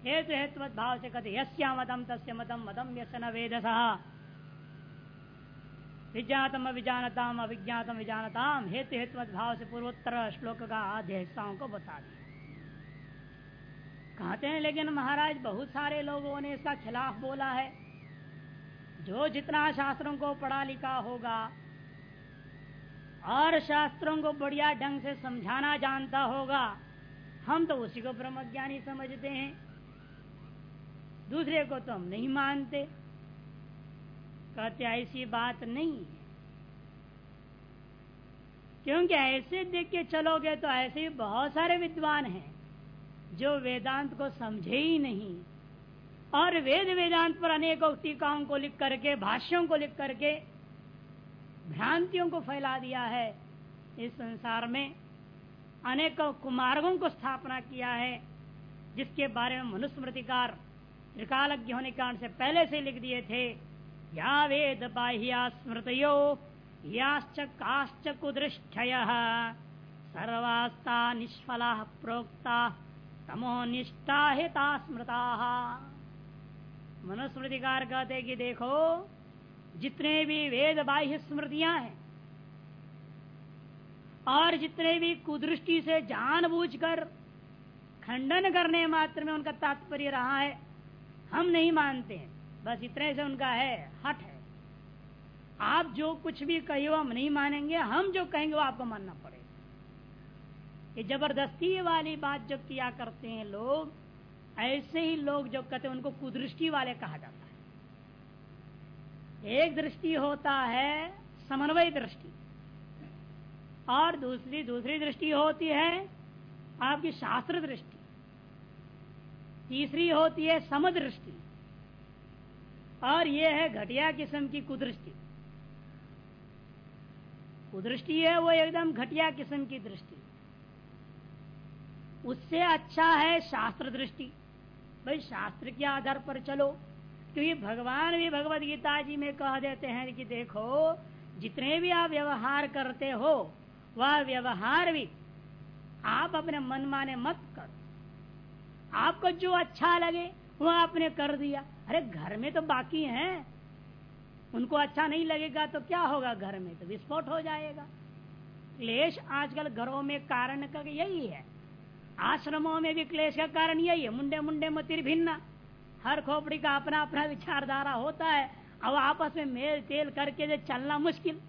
हेतु हेतु भाव से कहते यस्या मतम तस्य मतम मतम यश न वेद विज्ञातम अविजानताम अविज्ञातम विजानताम हेतु हेतु भाव से पूर्वोत्तर श्लोक का हिस्साओं को बता दिया। कहते हैं, लेकिन महाराज, बहुत सारे लोगों ने इसका खिलाफ बोला है। जो जितना शास्त्रों को पढ़ा लिखा होगा और शास्त्रों को बढ़िया ढंग से समझाना जानता होगा, हम तो उसी को ब्रह्म ज्ञानी समझते हैं। दूसरे को तो हम नहीं मानते। कहते, ऐसी बात नहीं क्योंकि ऐसे देख के चलोगे तो ऐसे ही बहुत सारे विद्वान हैं, जो वेदांत को समझे ही नहीं। और वेद वेदांत पर अनेकों टीकाओं को लिख करके, भाष्यों को लिख करके भ्रांतियों को फैला दिया है। इस संसार में अनेकों कुमार्गों को स्थापना किया है, जिसके बारे में मनुस्मृतिकार त्रिकालज्ञ होने कारण से पहले से लिख दिए थे। या वेद बाह्या स्मृतयो, याश्च कुदृष्टय सर्वास्ता निष्फला प्रोक्ता, तमो निष्ठा हिता स्मृता। मनुस्मृतिकार कहते कि देखो, जितने भी वेद बाह्य स्मृतियाँ हैं, और जितने भी कुदृष्टि से जानबूझकर खंडन करने मात्र में उनका तात्पर्य रहा है, हम नहीं मानते हैं। बस इतने से उनका है, हट है। आप जो कुछ भी कही हम नहीं मानेंगे, हम जो कहेंगे वो आपको मानना पड़ेगा। ये ज़बरदस्ती वाली बात जो किया करते हैं लोग, ऐसे ही लोग जो कहते हैं, उनको कुदृष्टि वाले कहा जाता है। एक दृष्टि होता है समन्वय दृष्टि, और दूसरी दूसरी दृष्टि होती है आपकी शास्त्र दृष्टि, तीसरी होती है समदृष्टि। और यह है घटिया किस्म की कुदृष्टि। कुदृष्टि है वो एकदम घटिया किस्म की दृष्टि। उससे अच्छा है शास्त्र दृष्टि। भाई शास्त्र के आधार पर चलो, क्योंकि भगवान भी भगवत गीता जी में कह देते हैं कि देखो, जितने भी आप व्यवहार करते हो, वह व्यवहार भी आप अपने मन माने मत करो। आपको जो अच्छा लगे, वह आपने कर दिया। अरे घर में तो बाकी हैं। उनको अच्छा नहीं लगेगा तो क्या होगा घर में? तो विस्फोट हो जाएगा। क्लेश आजकल घरों में कारण का यही है। आश्रमों में भी क्लेश का कारण यही है। मुंडे मुंडे मतिर भिन्ना हर खोपड़ी का अपना अपना विचारधारा होता है। अब आपस में मेल तेल करके चलना मुश्किल।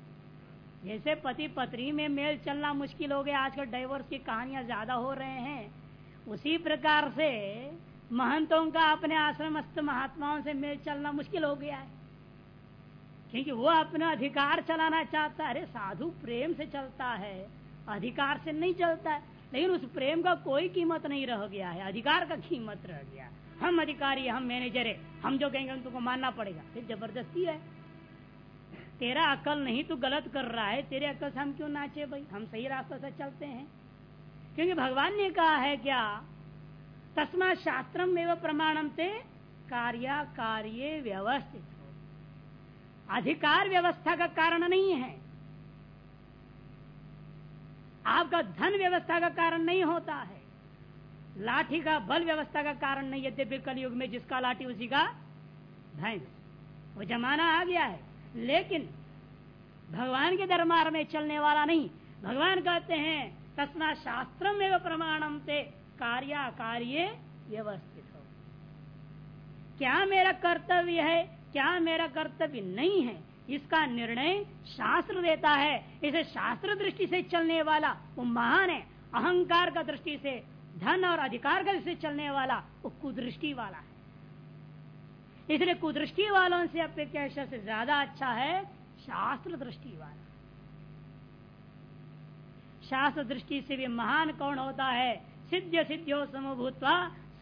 जैसे पति पत्नी में मेल चलना मुश्किल हो गया। आजकल डाइवोर्स की कहानियाँ ज़्यादा हो रहे हैं। उसी प्रकार से महंतों का अपने आश्रमस्थ महात्माओं से मेल चलना मुश्किल हो गया है। क्योंकि वो अपना अधिकार चलाना चाहता है। अरे, साधु प्रेम से चलता है। अधिकार से नहीं चलता है। लेकिन उस प्रेम का कोई कीमत नहीं रह गया है। अधिकार का कीमत रह गया हम अधिकारी, हम मैनेजर है। हम जो कहेंगे तुमको मानना पड़ेगा। फिर ज़बरदस्ती है। तेरा अकल नहीं, तू गलत कर रहा है। तेरे अकल से हम क्यों नाचे भाई? हम सही रास्ते से चलते हैं। क्योंकि भगवान ने कहा है क्या? तस्मा शास्त्रम एवं प्रमाणम से कार्य कार्य व्यवस्थित। अधिकार व्यवस्था का कारण नहीं है। आपका धन व्यवस्था का कारण नहीं होता है। लाठी का बल व्यवस्था का कारण नहीं यद्यपि कलयुग में, जिसका लाठी उसी का भैंस वो जमाना आ गया है। लेकिन भगवान के दरबार में चलने वाला नहीं। भगवान कहते हैं तस्ना शास्त्रम एवं प्रमाणम से कार्य कार्य व्यवस्थित हो। क्या मेरा कर्तव्य है, क्या मेरा कर्तव्य नहीं है, इसका निर्णय शास्त्र देता है। इसे शास्त्र दृष्टि से चलने वाला वो महान है, अहंकार का दृष्टि से, धन और अधिकार का दृष्टि चलने वाला वो कुदृष्टि वाला है। इसलिए कुदृष्टि वालों से अपेक्षा से ज़्यादा अच्छा है शास्त्र दृष्टि वाला। शास्त्र दृष्टि से भी महान कौन होता है? सिद्ध सिद्धियों समभूतवा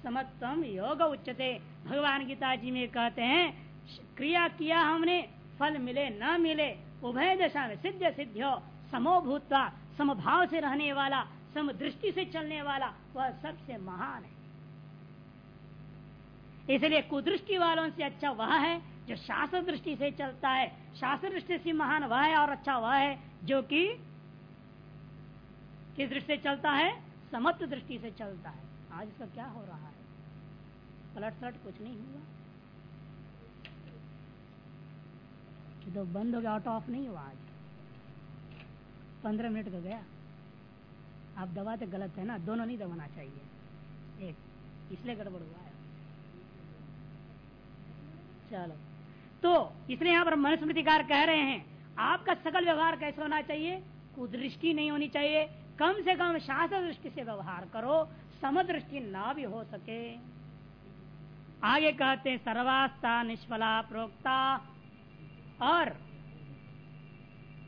समत्वम योग उच्चते भगवान गीता जी में कहते हैं, क्रिया किया हमने, फल मिले न मिले, उभय दशा में सिद्ध सिद्धियो समोभूतवा, समभाव से रहने वाला सम दृष्टि से चलने वाला, वह सबसे महान है। इसलिए कुदृष्टि वालों से अच्छा वह है, जो शास्त्र दृष्टि से चलता है। शास्त्र दृष्टि से महान वह है और अच्छा वह है, जो कि किस दृष्टि से चलता है? समत्व दृष्टि से चलता है। आज इसका क्या हो रहा है? पलट सलट कुछ नहीं हुआ। तो बंद हो गया ऑटो ऑफ़ नहीं हुआ आज। पंद्रह मिनट का गया। आप दबाते गलत है ना, दोनों नहीं दबाना चाहिए। एक, इसलिए गड़बड़ हुआ है। चलो। तो इसलिए यहाँ पर मनुस्मृतिकार कह रहे हैं, आपका सकल व्यवहार कैसे होना चाहिए? कुदृष्टि नहीं होनी चाहिए। कम से कम शास्त्र दृष्टि से व्यवहार करो, समदृष्टि ना भी हो सके। आगे कहते हैं सर्वास्था निष्फला प्रोक्ता। और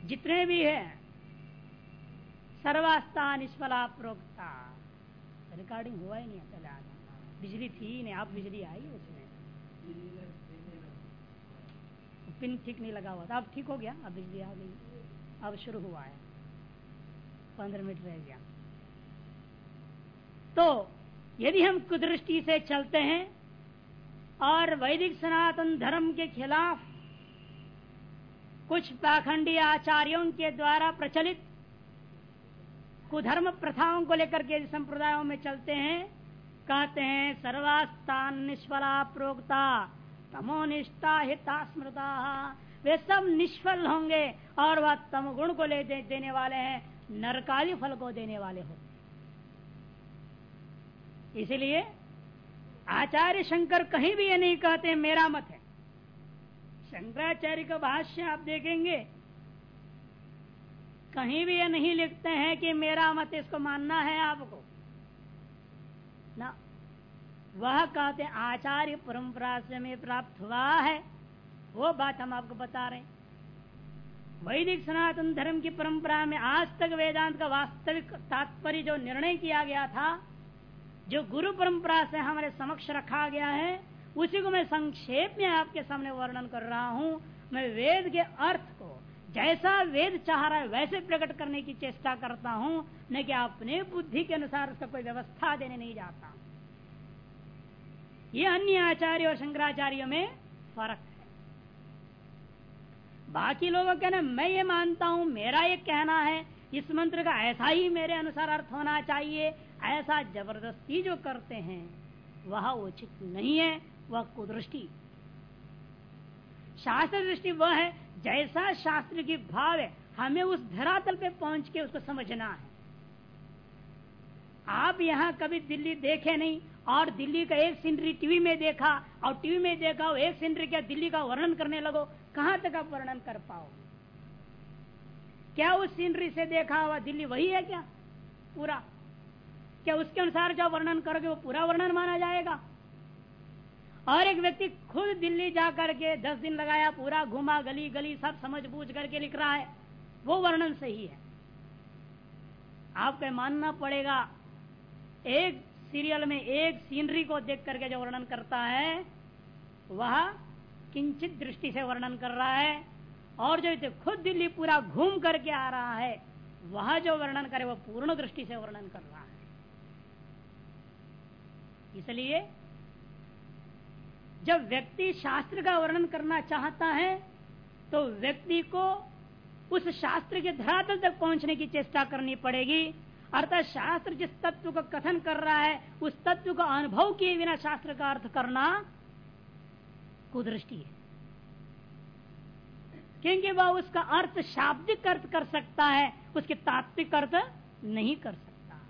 जितने भी है सर्वास्था निष्फला प्रोक्ता। रिकॉर्डिंग हुआ ही नहीं पहले आगे बिजली थी नहीं आप बिजली आई उसमें। पिन ठीक नहीं लगा हुआ था, अब ठीक हो गया, अब बिजली आ गई, अब शुरू हुआ है। पंद्रह मिनट रह गया। तो यदि हम कुदृष्टि से चलते हैं और वैदिक सनातन धर्म के खिलाफ कुछ पाखंडी आचार्यों के द्वारा प्रचलित कुधर्म प्रथाओं को लेकर के संप्रदायों में चलते हैं कहते हैं सर्वास्थान निष्फला प्रोक्ता तमोनिष्ठा हिता स्मृता वे सब निष्फल होंगे और वह तम गुण को ले दे, देने वाले हैं। नरकाली फल को देने वाले हो। इसलिए आचार्य शंकर कहीं भी ये नहीं कहते, मेरा मत है। शंकराचार्य का भाष्य आप देखेंगे, कहीं भी ये नहीं लिखते हैं कि मेरा मत इसको मानना है आपको। ना, वह कहते आचार्य परंपरा से में प्राप्त हुआ है, वो बात हम आपको बता रहे हैं। वैदिक सनातन धर्म की परंपरा में आज तक वेदांत का वास्तविक तात्पर्य जो निर्णय किया गया था, जो गुरु परंपरा से हमारे समक्ष रखा गया है, उसी को मैं संक्षेप में आपके सामने वर्णन कर रहा हूँ। मैं वेद के अर्थ को, जैसा वेद चाह रहा है वैसे प्रकट करने की चेष्टा करता हूँ, न कि अपने बुद्धि के अनुसार उसका कोई व्यवस्था देने नहीं जाता। ये अन्य आचार्य और शंकराचार्यों में फ़र्क है। बाकी लोगों का कहना मैं ये मानता हूँ, मेरा ये कहना है, इस मंत्र का ऐसा ही मेरे अनुसार अर्थ होना चाहिए। ऐसा ज़बरदस्ती जो करते हैं, वह उचित नहीं है, वह कुदृष्टि। शास्त्र दृष्टि वह है, जैसा शास्त्र की भाव है, हमें उस धरातल पे पहुँच के उसको समझना है। आप यहाँ कभी दिल्ली देखे नहीं, और दिल्ली का एक सीनरी टीवी में देखा, और टीवी में देखा एक सीनरी क्या दिल्ली का वर्णन करने लगो कहाँ तक आप वर्णन कर पाओ? क्या उस सीनरी से देखा हुआ दिल्ली वही है क्या? पूरा? क्या उसके अनुसार जो वर्णन करोगे वो पूरा वर्णन माना जाएगा? और एक व्यक्ति खुद दिल्ली जा करके दस दिन लगाया, पूरा घुमा, गली गली, सब समझ बूझ करके लिख रहा है। वो वर्णन सही है। आपको मानना पड़ेगा, एक सीरियल में एक सीनरी को देख करके जो वर्णन करता है, वह किंचित दृष्टि से वर्णन कर रहा है और जो खुद दिल्ली पूरा घूम करके आ रहा है, वह जो वर्णन करे वह पूर्ण दृष्टि से वर्णन कर रहा है। इसलिए जब व्यक्ति शास्त्र का वर्णन करना चाहता है तो व्यक्ति को उस शास्त्र के धरातल तक पहुँचने की चेष्टा करनी पड़ेगी। अर्थात शास्त्र जिस तत्व का कथन कर रहा है, उस तत्व का अनुभव किए बिना शास्त्र का अर्थ करना कुदृष्टि है। क्योंकि वह उसका अर्थ शाब्दिक अर्थ कर सकता है, उसके तात्विक अर्थ नहीं कर सकता।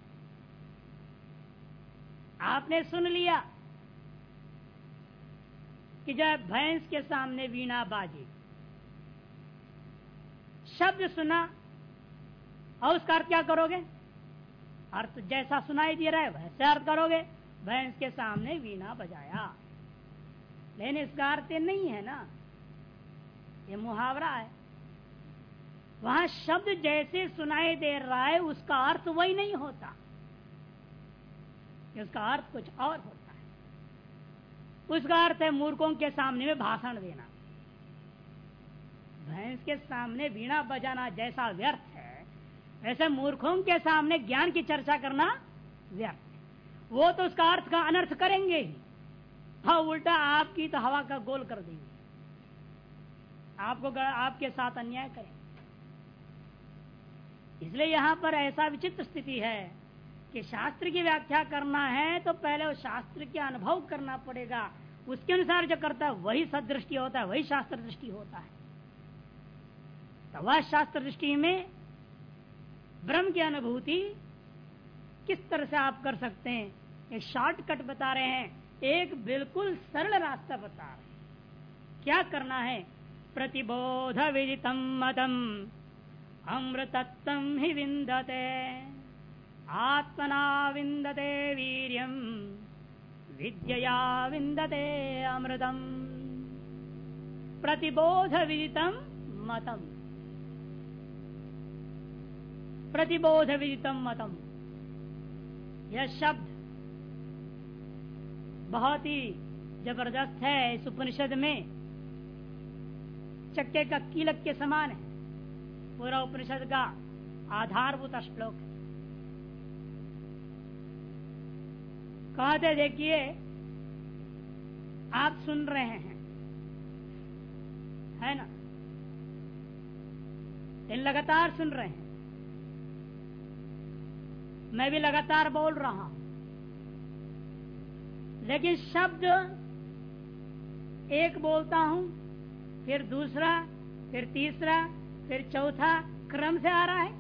आपने सुन लिया कि जब भैंस के सामने वीणा बाजी। शब्द सुना और उसका अर्थ क्या करोगे? अर्थ जैसा सुनाई दे रहा है, वैसे अर्थ करोगे। भैंस के सामने वीणा बजाया। लेकिन इसका अर्थ नहीं है ना? ये मुहावरा है। वहाँ शब्द जैसे सुनाई दे रहा है, उसका अर्थ वही नहीं होता। उसका अर्थ कुछ और होता है। उसका अर्थ है मूर्खों के सामने में भाषण देना। भैंस के सामने बीणा बजाना जैसा व्यर्थ है ऐसे मूर्खों के सामने ज्ञान की चर्चा करना व्यर्थ वो तो उसका अर्थ का अनर्थ करेंगे ही। हाँ उल्टा आपकी तो हवा का गोल कर देंगे। आपको आपके साथ अन्याय करें। इसलिए यहाँ पर ऐसा विचित्र स्थिति है कि शास्त्र की व्याख्या करना है तो पहले वो शास्त्र के अनुभव करना पड़ेगा। उसके अनुसार जो करता है, वही सदृष्टि होता है, वही शास्त्र दृष्टि होता है। तो वह शास्त्र दृष्टि में ब्रह्म की अनुभूति किस तरह से आप कर सकते हैं? एक शॉर्टकट बता रहे हैं। एक बिल्कुल सरल रास्ता बता रहे क्या करना है? प्रतिबोध विदितम मदम। अमृतत्व ही विंदते आत्मना विंदते वीर्यम। विद्या विंदते अमृतम। प्रतिबोध विदितम मतम। प्रतिबोध विदितम मतम। यह शब्द बहुत ही ज़बरदस्त है इस उपनिषद में। चक्के का कीलक के समान है। पूरा उपनिषद का आधारभूत श्लोक है। कहते देखिए, आप सुन रहे हैं। है ना? लगातार सुन रहे हैं। मैं भी लगातार बोल रहा हूँ। लेकिन शब्द एक बोलता हूँ, फिर दूसरा, फिर तीसरा, फिर चौथा क्रम से आ रहा है।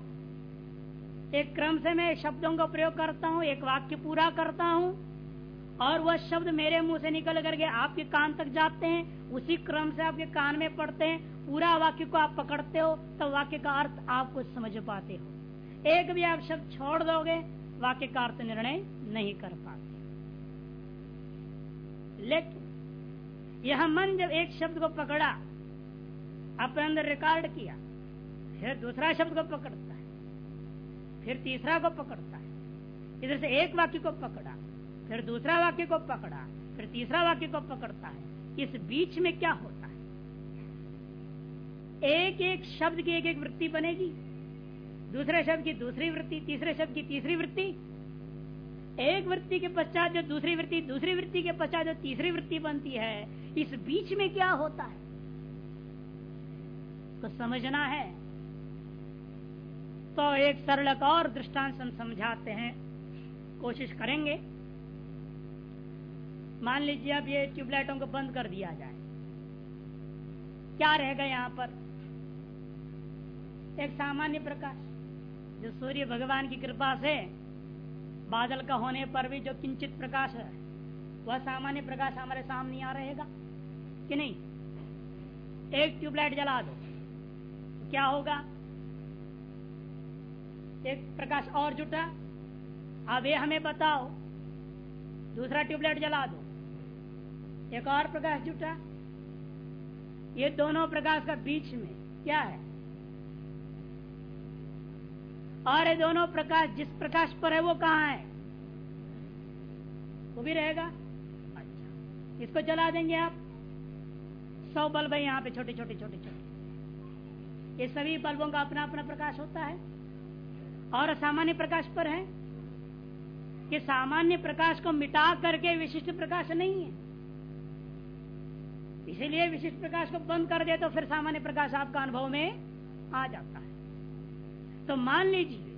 एक क्रम से मैं शब्दों का प्रयोग करता हूँ, एक वाक्य पूरा करता हूँ, और वह शब्द मेरे मुँह से निकल करके आपके कान तक जाते हैं, उसी क्रम से आपके कान में पड़ते हैं, पूरा वाक्य को आप पकड़ते हो तो वाक्य का अर्थ आप कुछ समझ पाते हो। एक भी आप शब्द छोड़ दोगे, वाक्य का अर्थ निर्णय नहीं कर पाते। लेकिन यह मन जब एक शब्द को पकड़ा, अपने अंदर रिकॉर्ड किया, फिर दूसरा शब्द को पकड़ता है, फिर तीसरा को पकड़ता है। इधर से एक वाक्य को पकड़ा, फिर दूसरा वाक्य को पकड़ा, फिर तीसरा वाक्य को पकड़ता है। इस बीच में क्या होता है? एक एक शब्द की एक एक वृत्ति बनेगी। दूसरे शब्द की दूसरी वृत्ति, तीसरे शब्द की तीसरी वृत्ति एक वृत्ति के पश्चात जो दूसरी वृत्ति दूसरी वृत्ति के पश्चात जो तीसरी वृत्ति बनती है, इस बीच में क्या होता है? तो समझना है। तो एक सरल और दृष्टांत हम समझाते हैं। कोशिश करेंगे। मान लीजिए अब ये ट्यूबलाइटों को बंद कर दिया जाए। क्या रहेगा यहाँ पर? एक सामान्य प्रकाश, जो सूर्य भगवान की कृपा से बादल का होने पर भी जो किंचित प्रकाश है, वह सामान्य प्रकाश हमारे सामने आ रहेगा कि नहीं? एक ट्यूबलाइट जला दो। क्या होगा? एक प्रकाश और जुटा। अब ये हमें बताओ, दूसरा ट्यूबलाइट जला दो। एक और प्रकाश जुटा। ये दोनों प्रकाश का बीच में क्या है? और ये दोनों प्रकाश, जिस प्रकाश पर है वो कहाँ है? वो भी रहेगा? अच्छा। इसको जला देंगे आप? सौ बल्ब है यहाँ पे, छोटे छोटे छोटे छोटे। ये सभी बल्बों का अपना अपना प्रकाश होता है। और सामान्य प्रकाश पर है? कि सामान्य प्रकाश को मिटा करके विशिष्ट प्रकाश नहीं है। इसीलिए विशिष्ट प्रकाश को बंद कर दे तो फिर सामान्य प्रकाश आपका अनुभव में आ जाता है। तो मान लीजिए,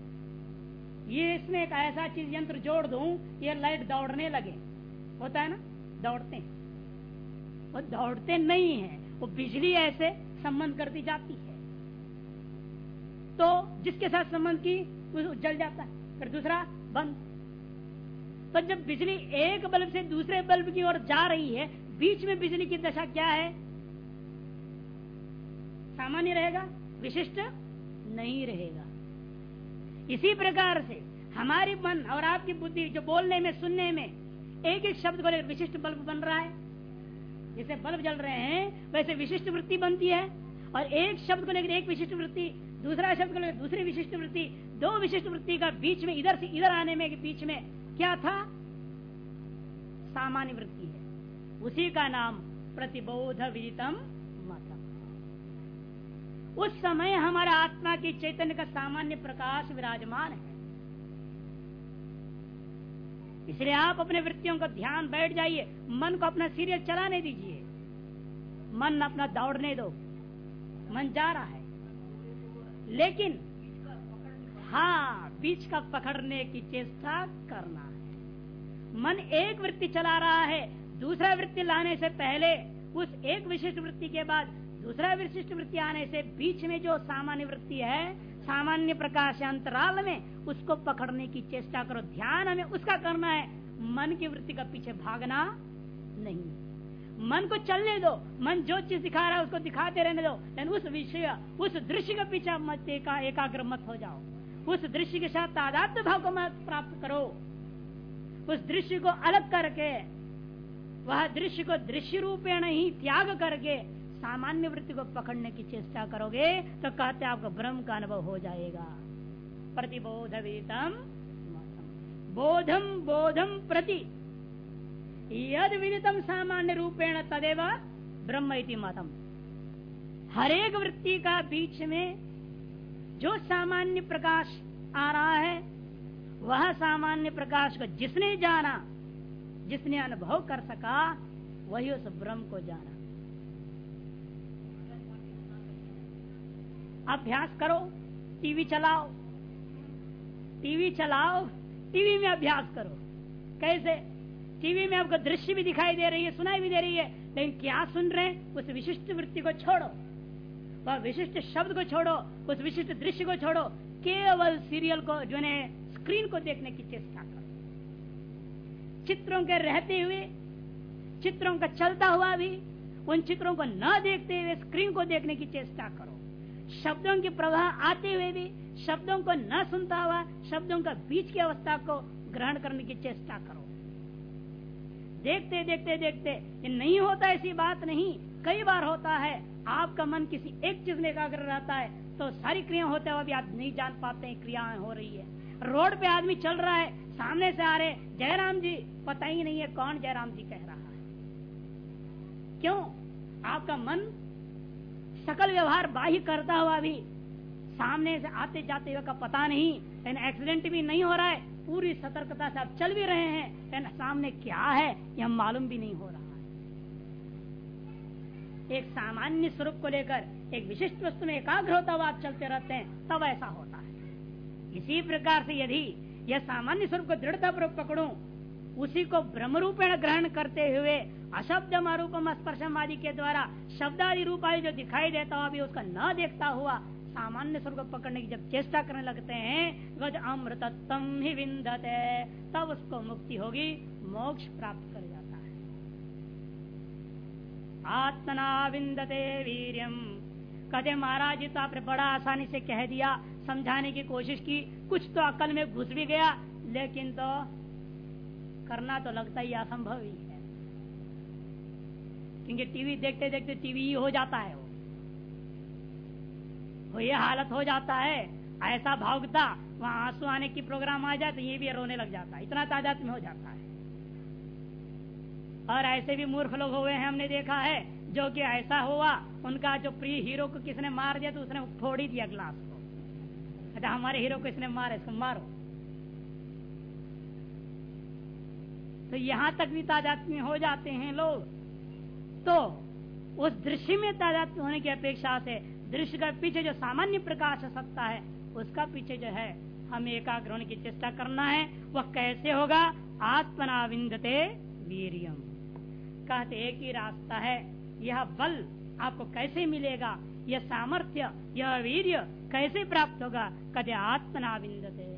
ये इसमें एक ऐसा चीज़, यंत्र जोड़ दू, ये लाइट दौड़ने लगे। होता है ना? दौड़ते हैं। वो दौड़ते नहीं है, वो बिजली ऐसे संबंध करती जाती है। तो जिसके साथ संबंध की, वो जल जाता है, फिर दूसरा बंद। तो जब बिजली एक बल्ब से दूसरे बल्ब की ओर जा रही है, बीच में बिजली की दशा क्या है? सामान्य रहेगा, विशिष्ट नहीं रहेगा। इसी प्रकार से हमारी मन और आपकी बुद्धि जो बोलने में, सुनने में, एक एक शब्द को लेकर विशिष्ट बल्ब बन रहा है। जैसे बल्ब जल रहे हैं, वैसे विशिष्ट वृत्ति बनती है। और एक शब्द को लेकर एक विशिष्ट वृत्ति, दूसरा शब्द को लेकर दूसरी विशिष्ट वृत्ति, दो विशिष्ट वृत्ति का बीच में, इधर से इधर आने में बीच में क्या था? सामान्य वृत्ति है। उसी का नाम प्रतिबोध विदितम उस समय हमारा आत्मा की चैतन्य का सामान्य प्रकाश विराजमान है। इसलिए आप अपने वृत्तियों का ध्यान बैठ जाइए, मन को अपना सीरियल चलाने दीजिए। मन अपना दौड़ने दो, मन जा रहा है। लेकिन हाँ बीच का पकड़ने की चेष्टा करना है। मन एक वृत्ति चला रहा है, दूसरा वृत्ति लाने से पहले उस एक विशिष्ट वृत्ति के बाद दूसरा विशिष्ट वृत्ति आने से बीच में जो सामान्य वृत्ति है, सामान्य प्रकाश अंतराल में, उसको पकड़ने की चेष्टा करो। ध्यान हमें उसका करना है। मन की वृत्ति का पीछे भागना नहीं। मन को चलने दो। मन जो चीज़ दिखा रहा है, उसको दिखाते रहने दो। लेकिन उस विषय, उस दृश्य का पीछे मत एकाग्र मत हो जाओ। उस दृश्य के साथ तादात्म भाव को मत प्राप्त करो। उस दृश्य को अलग करके, वह दृश्य को दृश्य रूपेण ही त्याग करके सामान्य वृत्ति को पकड़ने की चेष्टा करोगे तो कहते आपको ब्रह्म का अनुभव हो जाएगा। प्रतिबोध विदितम बोधम बोधम प्रति। यद विदितम सामान्य रूपेण तदेव ब्रह्म मतम हरेक वृत्ति का बीच में जो सामान्य प्रकाश आ रहा है, वह सामान्य प्रकाश को जिसने जाना, जिसने अनुभव कर सका, वही उस ब्रह्म को जाना। अभ्यास करो, टीवी चलाओ। टीवी चलाओ, टीवी में अभ्यास करो। कैसे? टीवी में आपको दृश्य भी दिखाई दे रही है, सुनाई भी दे रही है, लेकिन क्या सुन रहे हैं? उस विशिष्ट वृत्ति को छोड़ो। वह विशिष्ट शब्द को छोड़ो, उस विशिष्ट दृश्य को छोड़ो। केवल सीरियल को, जो है स्क्रीन को देखने की चेष्टा करो। चित्रों के रहते हुए, चित्रों का चलता हुआ भी, उन चित्रों को न देखते हुए स्क्रीन को देखने की चेष्टा करो। शब्दों के प्रवाह आते हुए भी शब्दों को न सुनता हुआ, शब्दों का बीच की अवस्था को ग्रहण करने की चेष्टा करो। देखते देखते देखते, ये नहीं होता ऐसी बात नहीं। कई बार होता है, आपका मन किसी एक चीज़ में एकाग्र रहता है तो सारी क्रिया होते हुए भी आप नहीं जान पाते हैं, क्रियाएँ हो रही है। रोड पे आदमी चल रहा है, सामने से आ रहे जयराम जी, पता ही नहीं है कौन जयराम जी कह रहा है। क्यों? आपका मन सकल व्यवहार बाह्य करता हुआ भी। सामने से आते जाते हुए का पता नहीं, लेकिन एक्सीडेंट भी नहीं हो रहा है। पूरी सतर्कता से आप चल भी रहे हैं, लेकिन सामने क्या है, यह मालूम भी नहीं हो रहा है। एक सामान्य स्वरूप को लेकर, एक विशिष्ट वस्तु में एकाग्र होता हुआ आप चलते रहते हैं, तब ऐसा होता है। इसी प्रकार से यदि यह सामान्य स्वरूप को दृढ़ता पूर्वक पकड़ू, उसी को ब्रह्म रूपेण ग्रहण करते हुए अशब्द रूपम स्पर्शम आदि के द्वारा शब्द आदि रूप आदि जो दिखाई देता हो अभी उसका न देखता हुआ सामान्य स्वर्ग पकड़ने की जब चेष्टा करने लगते हैं गज अमृतत्म ही विंदते, तब उसको मुक्ति होगी, मोक्ष प्राप्त कर जाता है। आत्मना विंदते वीरियम कहते महाराज जी तो आपने बड़ा आसानी से कह दिया, समझाने की कोशिश की, कुछ तो अकल में घुस भी गया, लेकिन तो करना तो लगता ही असंभव ही है। क्योंकि टीवी देखते देखते टीवी ही हो जाता है वो। तो ये हालत हो जाता है, ऐसा भावता वहाँ आँसू आने की प्रोग्राम आ जाए तो ये भी रोने लग जाता है। इतना तादाद में हो जाता है। और ऐसे भी मूर्ख लोग हुए हैं, हमने देखा है, जो कि ऐसा हुआ, उनका जो प्रिय हीरो को किसने मार दिया तो उसने फोड़ ही दिया ग्लास को। अच्छा हमारे हीरो को इसने मारे, इसको मारो। तो यहाँ तक भी तादाद में हो जाते हैं लोग। तो उस दृश्य में तादाद होने की अपेक्षा से दृश्य का पीछे जो सामान्य प्रकाश सत्ता है, उसका पीछे जो है, हमें एकाग्र होने की चेष्टा करना है। वह कैसे होगा? आत्मना विंदते वीरियम। कहते एक ही रास्ता है। यह बल आपको कैसे मिलेगा? यह सामर्थ्य, यह वीर्य कैसे प्राप्त होगा? कदे आत्मना विंदते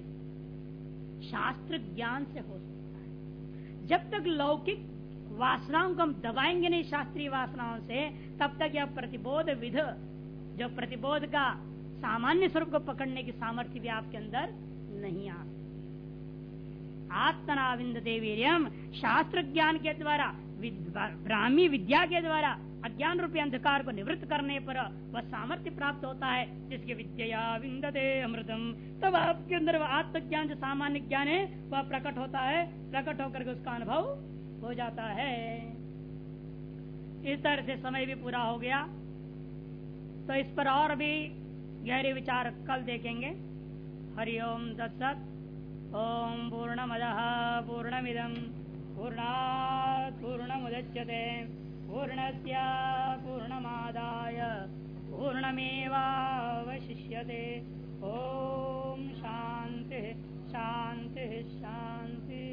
शास्त्र ज्ञान से हो सकता है। जब तक लौकिक वासनाओं को हम दबाएँगे नहीं शास्त्रीय वासनाओं से, तब तक यह प्रतिबोध विध, जो प्रतिबोध का सामान्य स्वरूप को पकड़ने की सामर्थ्य भी आपके अंदर नहीं आ आत्मनाविंद देवीरियम शास्त्र ज्ञान के द्वारा ब्राह्मी विद्या के द्वारा अज्ञान रूपी अंधकार को निवृत्त करने पर वह सामर्थ्य प्राप्त होता है, जिसके विद्या अमृतम। तब आपके अंदर वह आत्मज्ञान, जो सामान्य ज्ञान है, वह प्रकट होता है, प्रकट होकर के उसका अनुभव हो जाता है। इस तरह से समय भी पूरा हो गया। तो इस पर और भी गहरे विचार कल देखेंगे। हरिओम दत्सत ओम पूर्ण मद पूर्णमिदम पूर्णा पूर्ण मुदच्यते पूर्णस्य पूर्णमादाय, पूर्णमेवावशिष्यते। ओम शांति शांति शांति